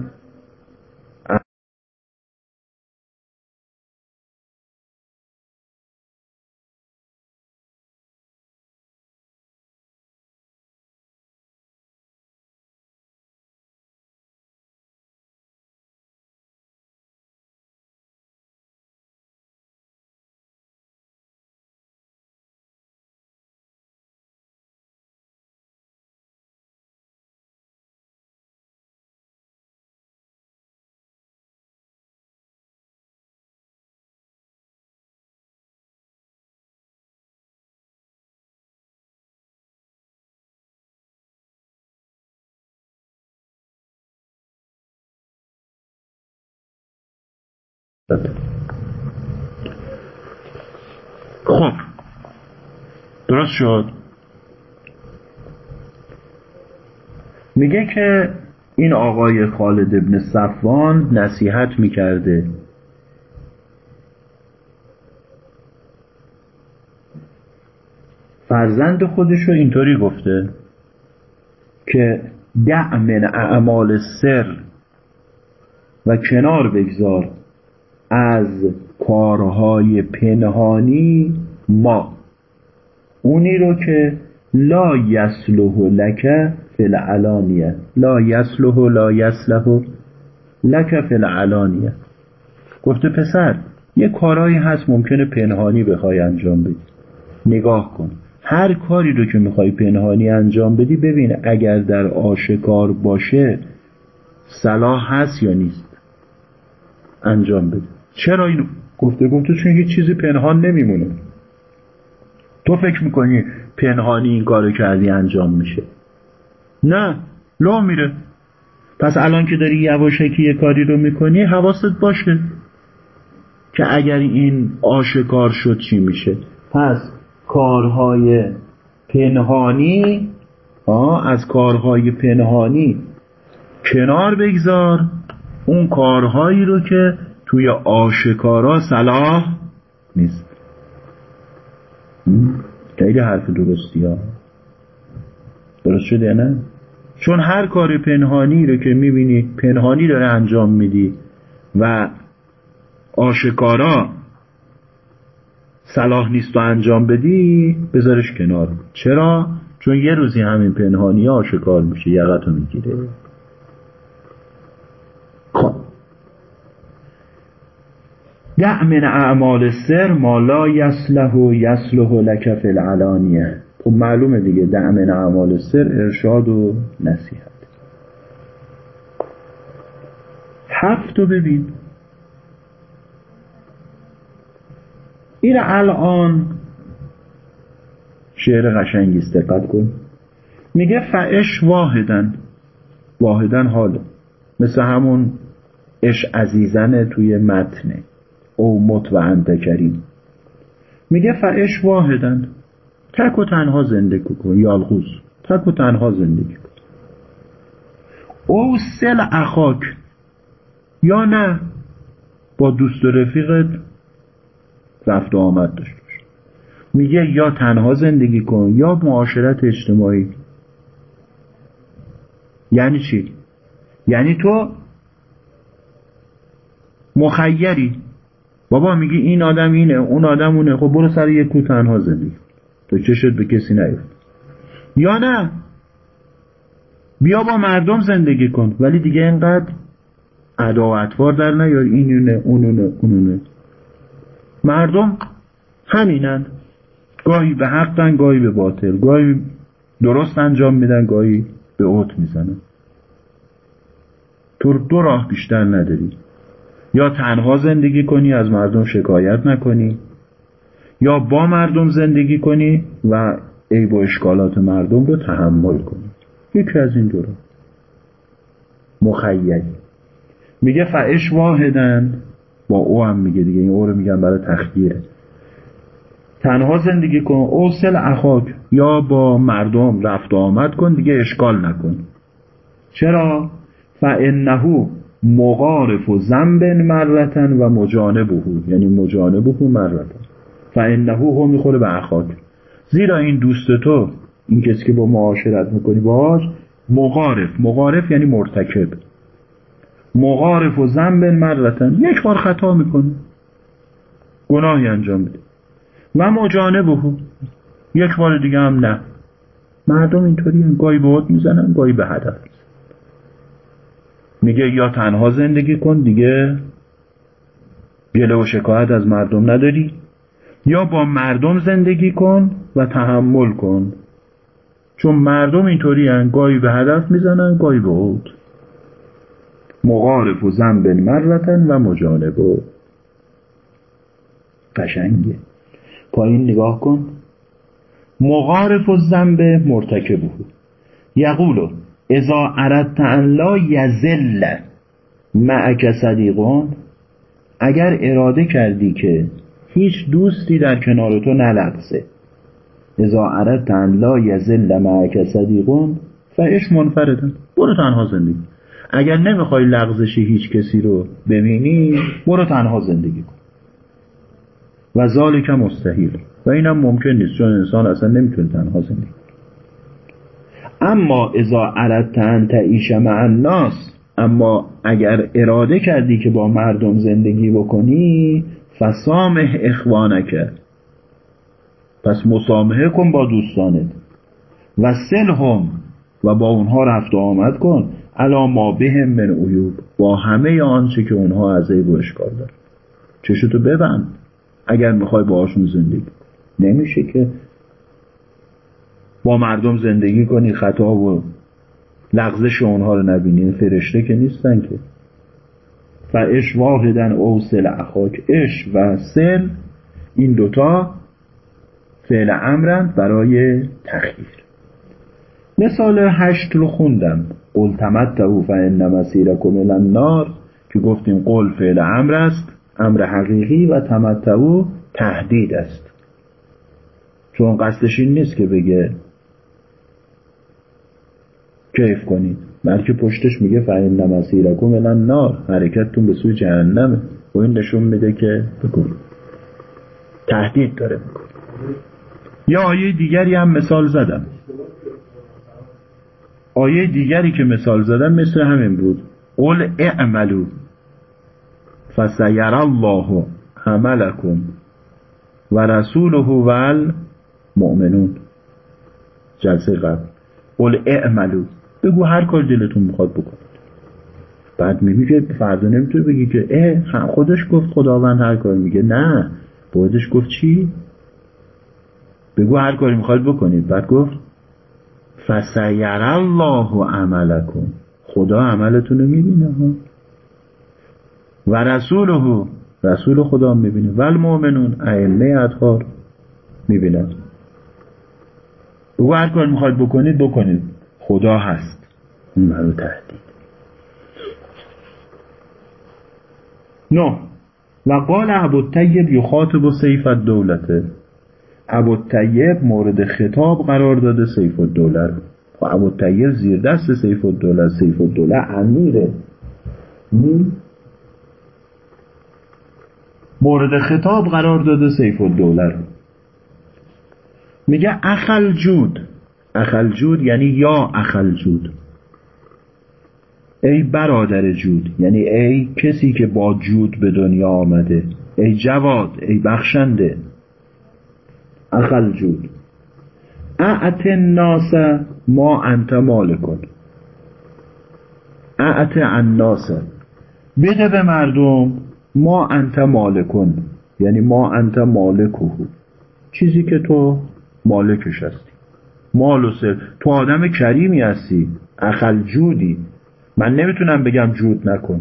خب. درست شد. میگه که این آقای خالد ابن صفوان نصیحت می‌کرده. فرزند خودش رو اینطوری گفته که دع من اعمال سر و کنار بگذار. از کارهای پنهانی ما. اونی رو که لا یسلح لک فی العلانیه. لا یسلح لا یسلح لک فی العلانیه. گفته پسر یه کارهایی هست ممکنه پنهانی بخوای انجام بدی. نگاه کن. هر کاری رو که می‌خوای پنهانی انجام بدی ببین اگر در آشکار باشه صلاح هست یا نیست. انجام بده. چرا اینو گفته؟ گفته چون هیچ چیزی پنهان نمیمونه. تو فکر می‌کنی پنهانی این کارو کردی انجام میشه؟ نه لو میره. پس الان که داری یواشکی یه کاری رو می‌کنی حواست باشه که اگر این آشکار شد چی میشه؟ پس کارهای پنهانی از کارهای پنهانی کنار بگذار. اون کارهایی رو که توی آشکارا صلاح نیست. خیلی حرف درستی ها. درست شده نه؟ چون هر کار پنهانی رو که می‌بینی پنهانی داره انجام میدی و آشکارا صلاح نیست و انجام بدی بذارش کنار. چرا؟ چون یه روزی همین پنهانی آشکار میشه یقتو می‌گیره. دع من اعمال سر ما لا یسله و یسله لک العلانیه. خب معلومه دیگه دع من اعمال سر ارشاد و نصیحت. هفت رو ببین. این الان شعر قشنگیست دقت کن. میگه فعش واحدن. واحدن حاله مثل همون اش عزیزن توی متنه. او مت و انت کریم میگه فعش واحدن. تک و تنها زندگی کن یالغوز. تک و تنها زندگی کن. او سل اخاک. یا نه با دوست و رفیقت رفت و آمد داشت. میگه یا تنها زندگی کن یا معاشرت اجتماعی. یعنی چی؟ یعنی تو مخیری. بابا میگی این آدم اینه اون آدم اونه خب برو سر یک کو تنها زندگی تو چشت به کسی نیفت یا نه؟ بیا با مردم زندگی کن. ولی دیگه اینقدر عداوتوار در نیار. اینونه اونونه اونونه. مردم همینن. گاهی به حقن گاهی به باطل. گاهی درست انجام میدن گاهی به اوت می‌زنن. تو دو راه بیشتر نداری. یا تنها زندگی کنی از مردم شکایت نکنی یا با مردم زندگی کنی و عیب و اشکالات مردم رو تحمل کنی. یکی از این دو مخیلی میگه فعش واحدن. با او هم میگه دیگه. این او رو میگن برای تخییره. تنها زندگی کن. اوسل اخاک. یا با مردم رفت و آمد کن. دیگه اشکال نکن. چرا؟ فانه مغارف و زنب مرتن و مجانبه یعنی مجانبه مرتن. فانه هو می‌خوره به اخاک. زیرا این دوست تو این کسی که با معاشرت می‌کنی باش مغارف. مغارف یعنی مرتکب. مغارف و زنب مرتن. یک بار خطا می‌کنه. گناهی انجام بده و مجانبه. یک بار دیگه هم نه. مردم اینطوری گاهی به می‌زنن گاهی به هدف. میگه یا تنها زندگی کن دیگه گله و شکایت از مردم نداری. یا با مردم زندگی کن و تحمل کن. چون مردم اینطوری هن گاهی به هدف می‌زنن گاهی به عود مغارف و زنب مرتن و مجانبه قشنگه. پایین نگاه کن. مغارف و زنب مرتکبه. یقولو ازا اردت ان لا یزل معک صدیقون اگر اراده کردی که هیچ دوستی در کنار تو نلغزه. ازا اردت ان لا یزل معک صدیقون فاش منفردن. برو تنها زندگی اگر نمی‌خوای لغزشی هیچ کسی رو ببینی برو تنها زندگی کن. و ذالک مستحیل. و اینم ممکن نیست چون انسان اصلا نمی‌تونه تنها زندگی اما اذا اردت ان تعیش مع الناس اما اگر اراده کردی که با مردم زندگی بکنی فسامح اخوانک. پس مسامحه کن با دوستانت. و سلهم و با اونها رفت و آمد کن. الا ما بهم من عیوب با همه آنچه که اونها از عیب و اشکال داره چشتو ببند. اگر می‌خوای باهاشون زندگی نمیشه که با مردم زندگی کنی خطا و لغزش اونها رو نبینی. فرشته که نیستن که. و اش واحدن او سل اخاک اش و سل این دوتا فعل امرند برای تخییر. مثال هشت رو خوندم. قل تمتعو فان مسیرکم النار که گفتیم قل فعل امر است امر حقیقی و تمتعو تهدید است. چون قصدش این نیست که بگه کیف کنید. بلکه پشتش میگه فهم نمسیرکم الان نار حرکتتون به سوی جهنمه. و این نشون میده که بگو. تهدید داره یا آیه دیگری هم مثال زدم. آیه دیگری که مثال زدم مثل همین بود. قل اعملو فسیر الله عملکم و رسوله و مؤمنون جلسه قبل. قل اعملو بگو هر کار دلتون می‌خواد بکنید بعد میگه که فردا نمی‌تونه بگی که اه خودش گفت خداوند هر کار میگه. نه. بودش گفت چی؟ بگو هر کاری می‌خواد بکنید بعد گفت فسیر الله عملکم. خدا عملتون رو می‌بینه ها. و رسوله رسول خدا می‌بینه. ول مؤمنون ائمه اطهار می‌بینن بگو هر کار می‌خواد بکنید بکنید. خدا هست. اون منو تهدید. نه. وقال أبو الطيب يخاطب سيف الدولة ابوالطیب مورد خطاب قرار داده سیف الدوله رو و خب ابوالطیب زیر دست سیف الدوله سیف الدوله امیره. مورد خطاب قرار داده سیف الدوله رو میگه أخا الجود. أخا الجود یعنی يا أخا الجود ای برادر جود یعنی ای کسی که با جود به دنیا آمده ای جواد ای بخشنده. اخل جود اعت الناس ما انت مالکن اعت الناس. بده به مردم ما انت مالکن یعنی ما انت مالکه. چیزی که تو مالکش هستی. مال و سر تو آدم کریمی هستی. اخل جودی. من نمی‌تونم بگم جود نکن.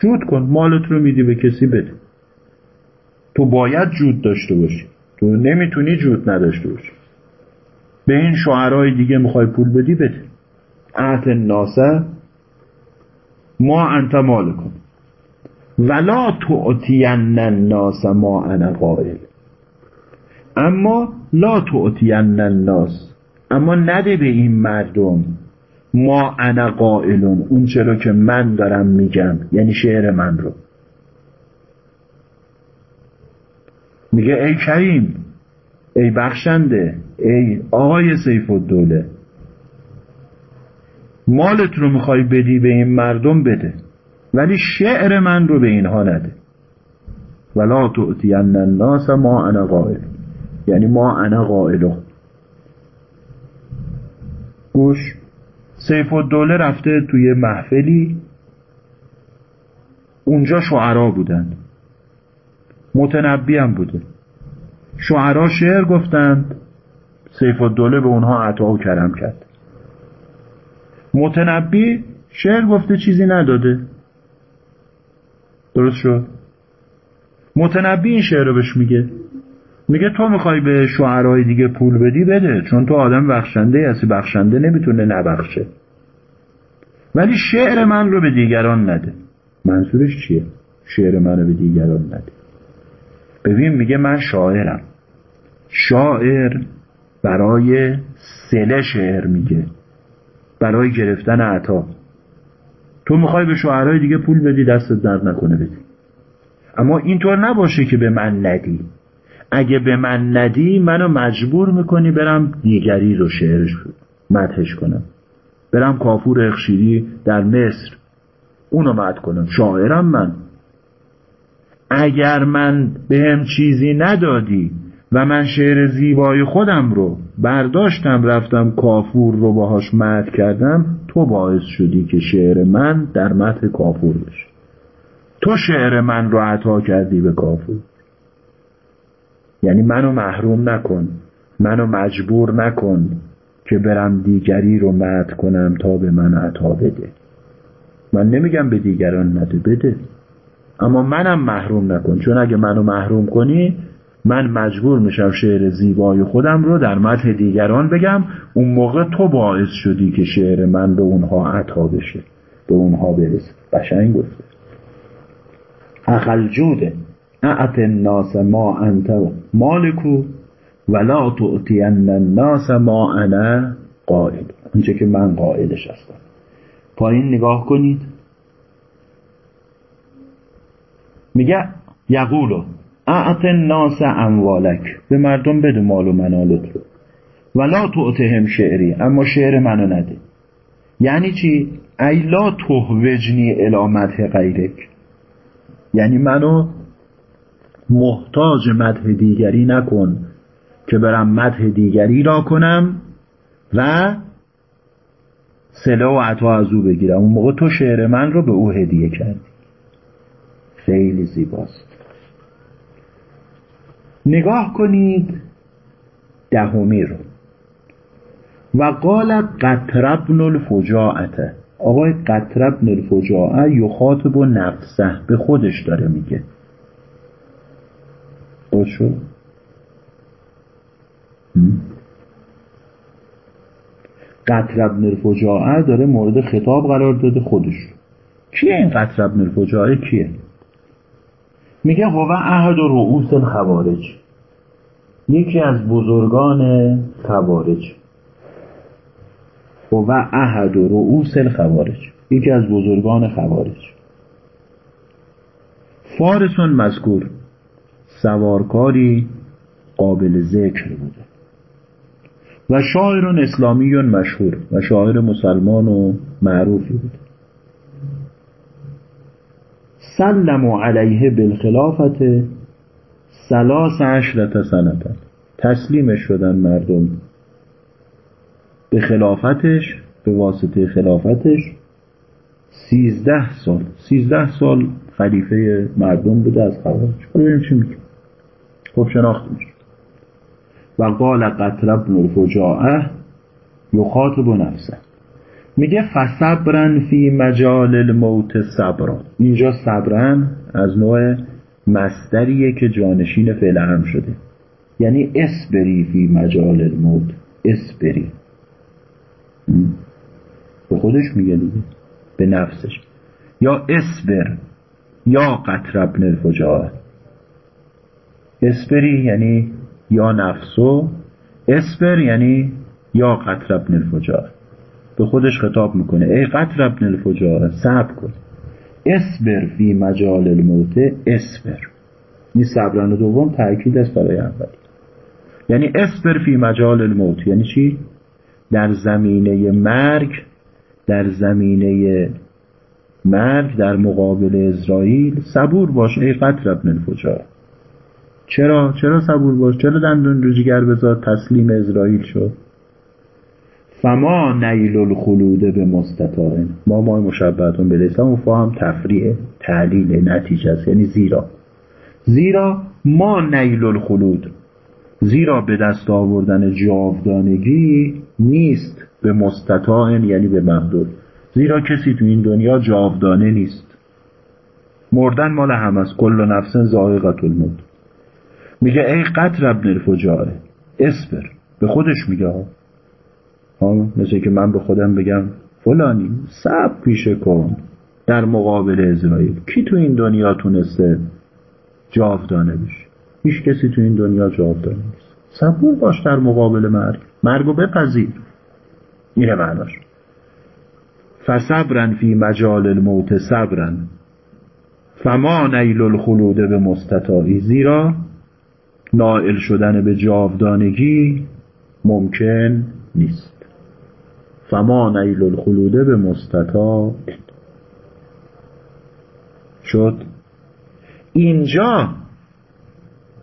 جود کن. مالت رو میدی به کسی بده. تو باید جود داشته باشی. تو نمی‌تونی جود نداشته باشی. به این شعرهای دیگه می‌خوای پول بدی بده. اعت ناسه ما انت مال کن ولا تعتین الناس ما انا قائل. اما لا تعطین الناس. اما نده به این مردم. ما انا قائلون. اون چرا که من دارم میگم. یعنی شعر من رو. میگه ای کریم ای بخشنده ای آقای سیف الدوله. مالت رو می‌خوای بدی به این مردم بده. ولی شعر من رو به اینها نده. ولا تعطین الناس ما انا قائل یعنی ما انا قائلو. گوش. سیف الدوله رفته توی محفلی. اونجا شعرا بودن. متنبی هم بوده. شعرا شعر گفتند. سیف الدوله به اونها عطا و کرم کرد. متنبی شعر گفته چیزی نداده. درست شد؟ متنبی این شعر رو بهش میگه. میگه تو می‌خوای به شعرهای دیگه پول بدی بده. چون تو آدم بخشنده هستی بخشنده نمی‌تونه نبخشه. ولی شعر من رو به دیگران نده. منظورش چیه؟ شعر من رو به دیگران نده. ببین میگه من شاعرم. شاعر برای سله شعر میگه. برای گرفتن عطا. تو می‌خوای به شعرهای دیگه پول بدی دستت درد نکنه بدی. اما اینطور نباشه که به من ندی. اگه به من ندی منو مجبور می‌کنی برم دیگری رو شعرش مدهش کنم. برم کافور اخشیری در مصر. اونو مد کنم. شاعرم من. اگر من به هم چیزی ندادی و من شعر زیبای خودم رو برداشتم رفتم کافور رو باهاش مد کردم تو باعث شدی که شعر من در متن کافور بشه. تو شعر من رو عطا کردی به کافور. یعنی منو محروم نکن منو مجبور نکن که برم دیگری رو مد کنم تا به من عطا بده. من نمیگم به دیگران نده بده. اما منم محروم نکن. چون اگه منو محروم کنی من مجبور میشم شعر زیبای خودم رو در متن دیگران بگم. اون موقع تو باعث شدی که شعر من به اونها عطا بشه به اونها برسه. قشنگ گفته اخل جوده. اعت الناس ما انت مالکو ولا تعطین الناس ما انا قائل. اونچه که من قائلش هستم. پایین نگاه کنید. میگه یقولو اعت الناس اموالک به مردم بده مال و منالت رو ولا تعطهم شعری اما شعر منو نده. یعنی چی؟ ای لا تهوجنی الامت غیرک. یعنی منو محتاج مدح دیگری نکن که برم مدح دیگری را کنم و سله و عطا از او بگیرم. اون موقع تو شعر من رو به او هدیه کردی. خیلی زیباست. نگاه کنید دهمی رو. و قال قطربن الفجاعته آقای قطربن الفجاعه یخاطب و نفسه به خودش داره میگه. درست شد قطر ابن الفجاعه داره مورد خطاب قرار داده خودش. کیه این قطر ابن الفجاعه؟ کیه؟ میگه هو احد و رؤوس الخوارج. یکی از بزرگان خوارج. هو احد و رؤوس الخوارج. یکی از بزرگان خوارج. فارسون مذکور. سوارکاری قابل ذکر بوده. و شاعر اسلامی مشهور و شاعر مسلمان و معروفی بود سلم علیه بالخلافت سلاس عشرت سنتا. تسلیمش شدن مردم به خلافتش به واسطه خلافتش. سیزده سال سیزده سال خلیفه مردم بوده از خوارج ببینیم چی میگه. خب شناخت میشه. و قال قتل ابن الفجاعه یخاطب نفسه. میگه فصبرن فی مجال الموت صبرا. اینجا صبرن از نوع مستریه که جانشین فعل هم شده. یعنی اسبری فی مجال الموت. اسبری به خودش میگه دیگه. به نفسش. یا اسبر یا قطر ابن اسبری یعنی یا نفسو اسبر یعنی یا قطر ابن به خودش خطاب می‌کنه. ای قطر ابن الفجار صبر کن. اسبر فی مجال الموت اسبر این صبران دوم تأکید است برای اولی یعنی اسبر فی مجال الموت. یعنی چی؟ در زمینه مرگ در زمینه مرگ در مقابل اسرائیل صبور باش ای قطر ابن چرا؟ چرا صبور باش؟ چرا دندون رو جگر بذار تسلیم اسرائیل شد؟ فما نیل الخلود به مستطاعن. ما ما مشبهتون به لیسان و فهم تفریع تعلیل نتیجه است یعنی زیرا. زیرا ما نیل الخلود. زیرا به دست آوردن جاودانگی نیست به مستطاعن یعنی به محدود زیرا کسی تو این دنیا جاودانه نیست. مردن مال هم است. کل نفس زائقت الموت. میگه ای قطر ابن الفجاره اسپر. به خودش میگه ها مثل که من به خودم بگم فلانی سب پیشه کن در مقابل اسرائیل. کی تو این دنیا تونسته جاودانه بشه؟ هیچ کسی تو این دنیا جاودانه نیست. صبور باش در مقابل مرگ. مرگو بپذیر. اینه معناش. فصبرن فی مجال الموت صبرن. فما نیل الخلود به مستطاعی. زیرا نائل شدن به جاودانگی ممکن نیست. فما نیل الخلوده به مستطاع. شد. اینجا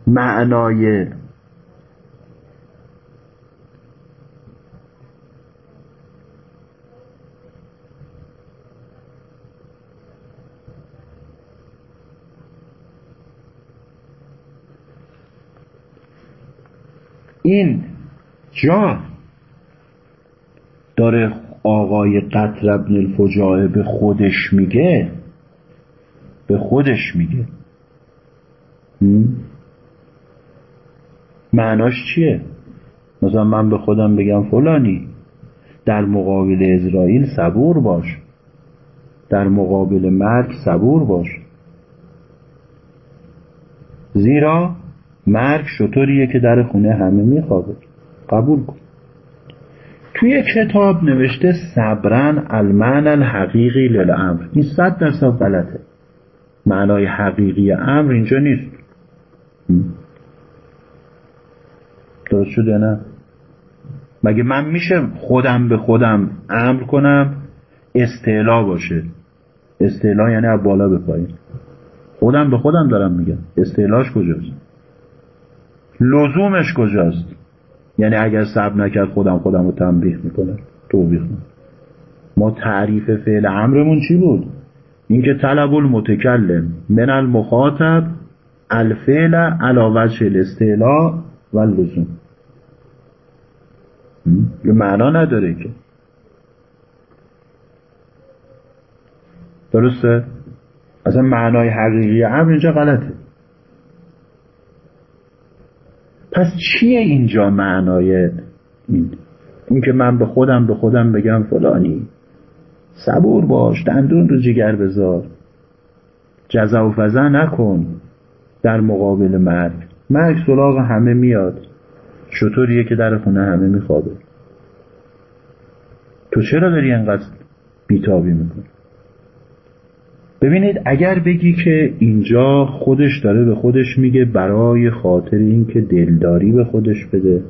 معنای این جا داره آقای قطر ابن الفجاعه به خودش میگه؟ به خودش میگه. معناش چیه؟ مثلا من به خودم بگم فلانی در مقابل اسرائیل صبور باش. در مقابل مرگ صبور باش. زیرا مرگ شطوریه که در خونه همه میخوابه. قبول کن. توی کتاب نوشته صبرن المعن الحقیقی للامر این صد درصد غلطه. معنای حقیقی امر اینجا نیست. درست شده نه؟ مگه من میشه خودم به خودم امر کنم؟ استعلا باشه. استعلا یعنی از بالا به پایین. خودم به خودم دارم میگم. استعلاش کجاست؟ لزومش کجاست؟ یعنی اگر صبر نکرد خودم خودم رو تنبیه می‌کنم توبیخ می‌کنم. ما تعریف فعل امرمون چی بود؟ اینکه طلب المتکلم من المخاطب الفعل علا وجه الاستعلا و اللزوم یه معنا نداره که. درسته؟ اصلا معنای حقیقی امر اینجا غلطه. پس چیه اینجا معنای این؟ اینکه من به خودم به خودم بگم فلانی. صبور باش دندون رو جگر بذار. جزا و فضا نکن در مقابل مرگ. مرگ سراغ همه میاد. شطوریه که در خونه همه میخوابه. تو چرا داری انقدر بیتابی می‌کنی؟ ببینید اگر بگی که اینجا خودش داره به خودش میگه برای خاطر اینکه دلداری به خودش بده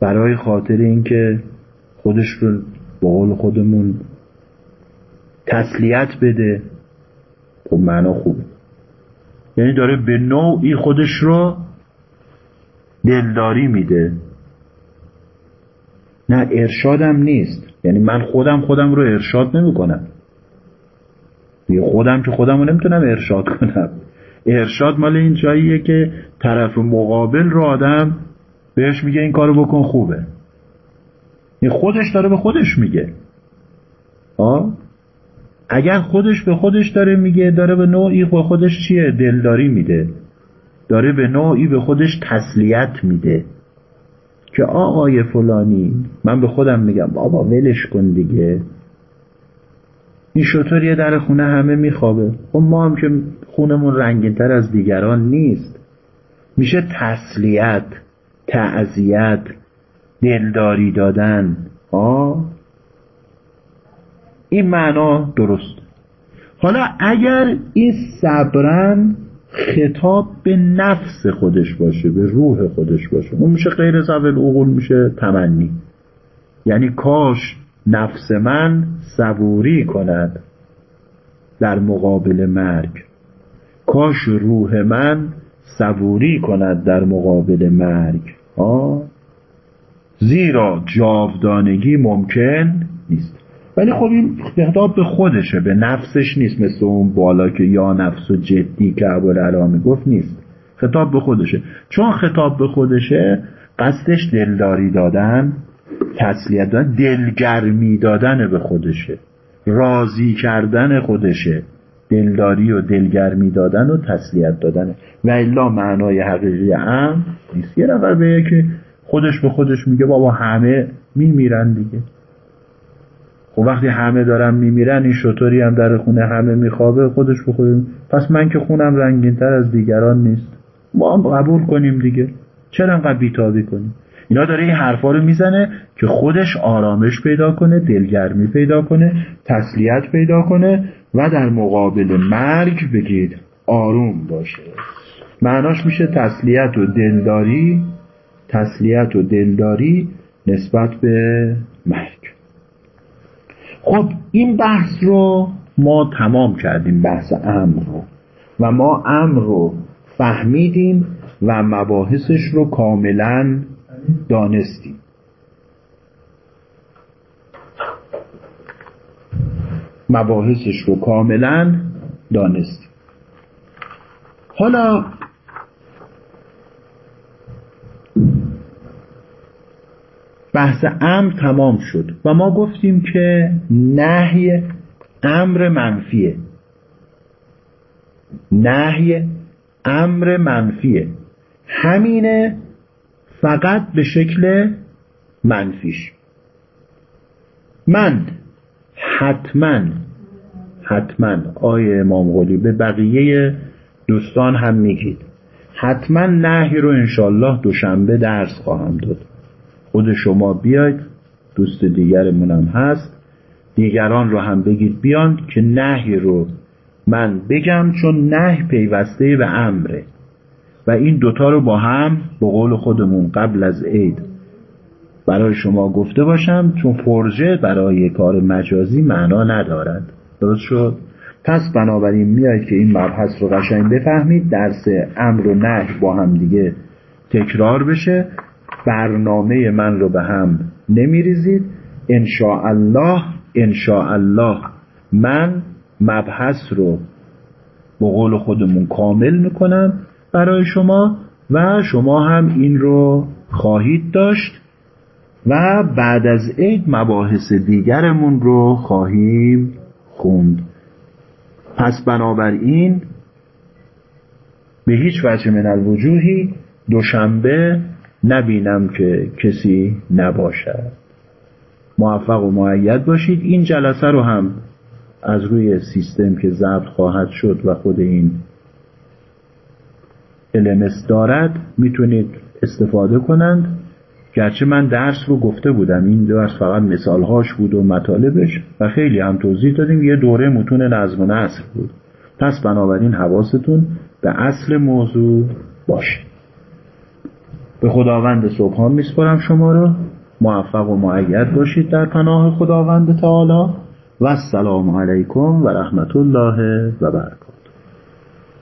برای خاطر اینکه خودش رو به قول خودمون تسلیت بده خب معنا خوبه یعنی داره به نوعی خودش رو دلداری میده. نه ارشادم نیست. یعنی من خودم خودم رو ارشاد نمی‌کنم. خودم که خودم رو نمی‌تونم ارشاد کنم. ارشاد مال این جاییه که طرف مقابل رو آدم بهش میگه این کارو بکن خوبه. این خودش داره به خودش میگه. آه؟ اگر خودش به خودش داره میگه داره به نوعی به خودش چیه؟ دلداری میده. داره به نوعی به خودش تسلیت میده. که آقای فلانی من به خودم میگم بابا ولش کن دیگه. این شطور یه در خونه همه میخوابه. خب ما هم که خونمون رنگین تر از دیگران نیست. میشه تسلیت تعذیت دلداری دادن. آه. این معنا درست. حالا اگر این صبرن خطاب به نفس خودش باشه به روح خودش باشه. اون میشه غیر زبل عقول میشه تمنی. یعنی کاش نفس من صبوری کند در مقابل مرگ. کاش روح من صبوری کند در مقابل مرگ. آه زیرا جاودانگی ممکن نیست. ولی خب این خطاب به خودشه به نفسش نیست. مثل اون بالا که یا نفس و جدی که ابوالعلا می‌گفت نیست. خطاب به خودشه. چون خطاب به خودشه قصدش دلداری دادن تسلیت دادن دلگرمی دادن به خودشه. راضی کردن خودشه. دلداری و دلگرمی دادن و تسلیت دادن. و الا معنای حقیقی ام نیست. یه نفر به که خودش به خودش میگه بابا همه میمیرن دیگه. خب وقتی همه دارن میمیرن این شطوری هم در خونه همه میخوابه خودش به خودش پس من که خونم رنگینتر از دیگران نیست. ما هم قبول کنیم دیگه. چرا انقدر بیتابی کنیم؟ اینا داره این حرفا رو می‌زنه که خودش آرامش پیدا کنه دلگرمی پیدا کنه تسلیت پیدا کنه و در مقابل مرگ بگید آروم باشه. معناش میشه تسلیت و دلداری تسلیت و دلداری نسبت به مرگ. خب این بحث رو ما تمام کردیم بحث امر رو. و ما امر رو فهمیدیم و مباحثش رو کاملا دانستیم. مباحثش رو کاملا دانستیم. حالا بحث امر تمام شد و ما گفتیم که نهی امر منفیه. نهی امر منفیه. همینه فقط به شکل منفیش. من حتما. حتما. آیه امام قلی به بقیه دوستان هم میگید. حتما نهی رو انشالله دوشنبه درس خواهم داد. خود شما بیاید دوست دیگرمونم هست. دیگران رو هم بگید بیان که نهی رو من بگم چون نه پیوسته به امره. و این دوتا رو با هم به قول خودمون قبل از عید برای شما گفته باشم چون فرجه برای کار مجازی معنا ندارد. درست شد؟ پس بنابراین میاید که این مبحث رو قشنگ بفهمید درس امر و نه با هم دیگه تکرار بشه. برنامه من رو به هم نمیریزید. الله الله من مبحث رو به قول خودمون کامل می‌کنم. برای شما و شما هم این رو خواهید داشت و بعد از عید مباحث دیگرمون رو خواهیم خوند. پس بنابراین به هیچ وجه من الوجوهی دوشنبه نبینم که کسی نباشد. موفق و معید باشید. این جلسه رو هم از روی سیستم که ضبط خواهد شد و خود این LMS دارد می‌تونید استفاده کنند. گرچه من درس رو گفته بودم این درس فقط مثالهاش بود و مطالبش و خیلی هم توضیح دادیم. یه دوره متون نظم و نصر بود. پس بنابراین حواستون به اصل موضوع باشه به خداوند صبحان میسپارم شما رو موفق و معید باشید در پناه خداوند تعالی. و السلام علیکم و رحمت الله و برکاته.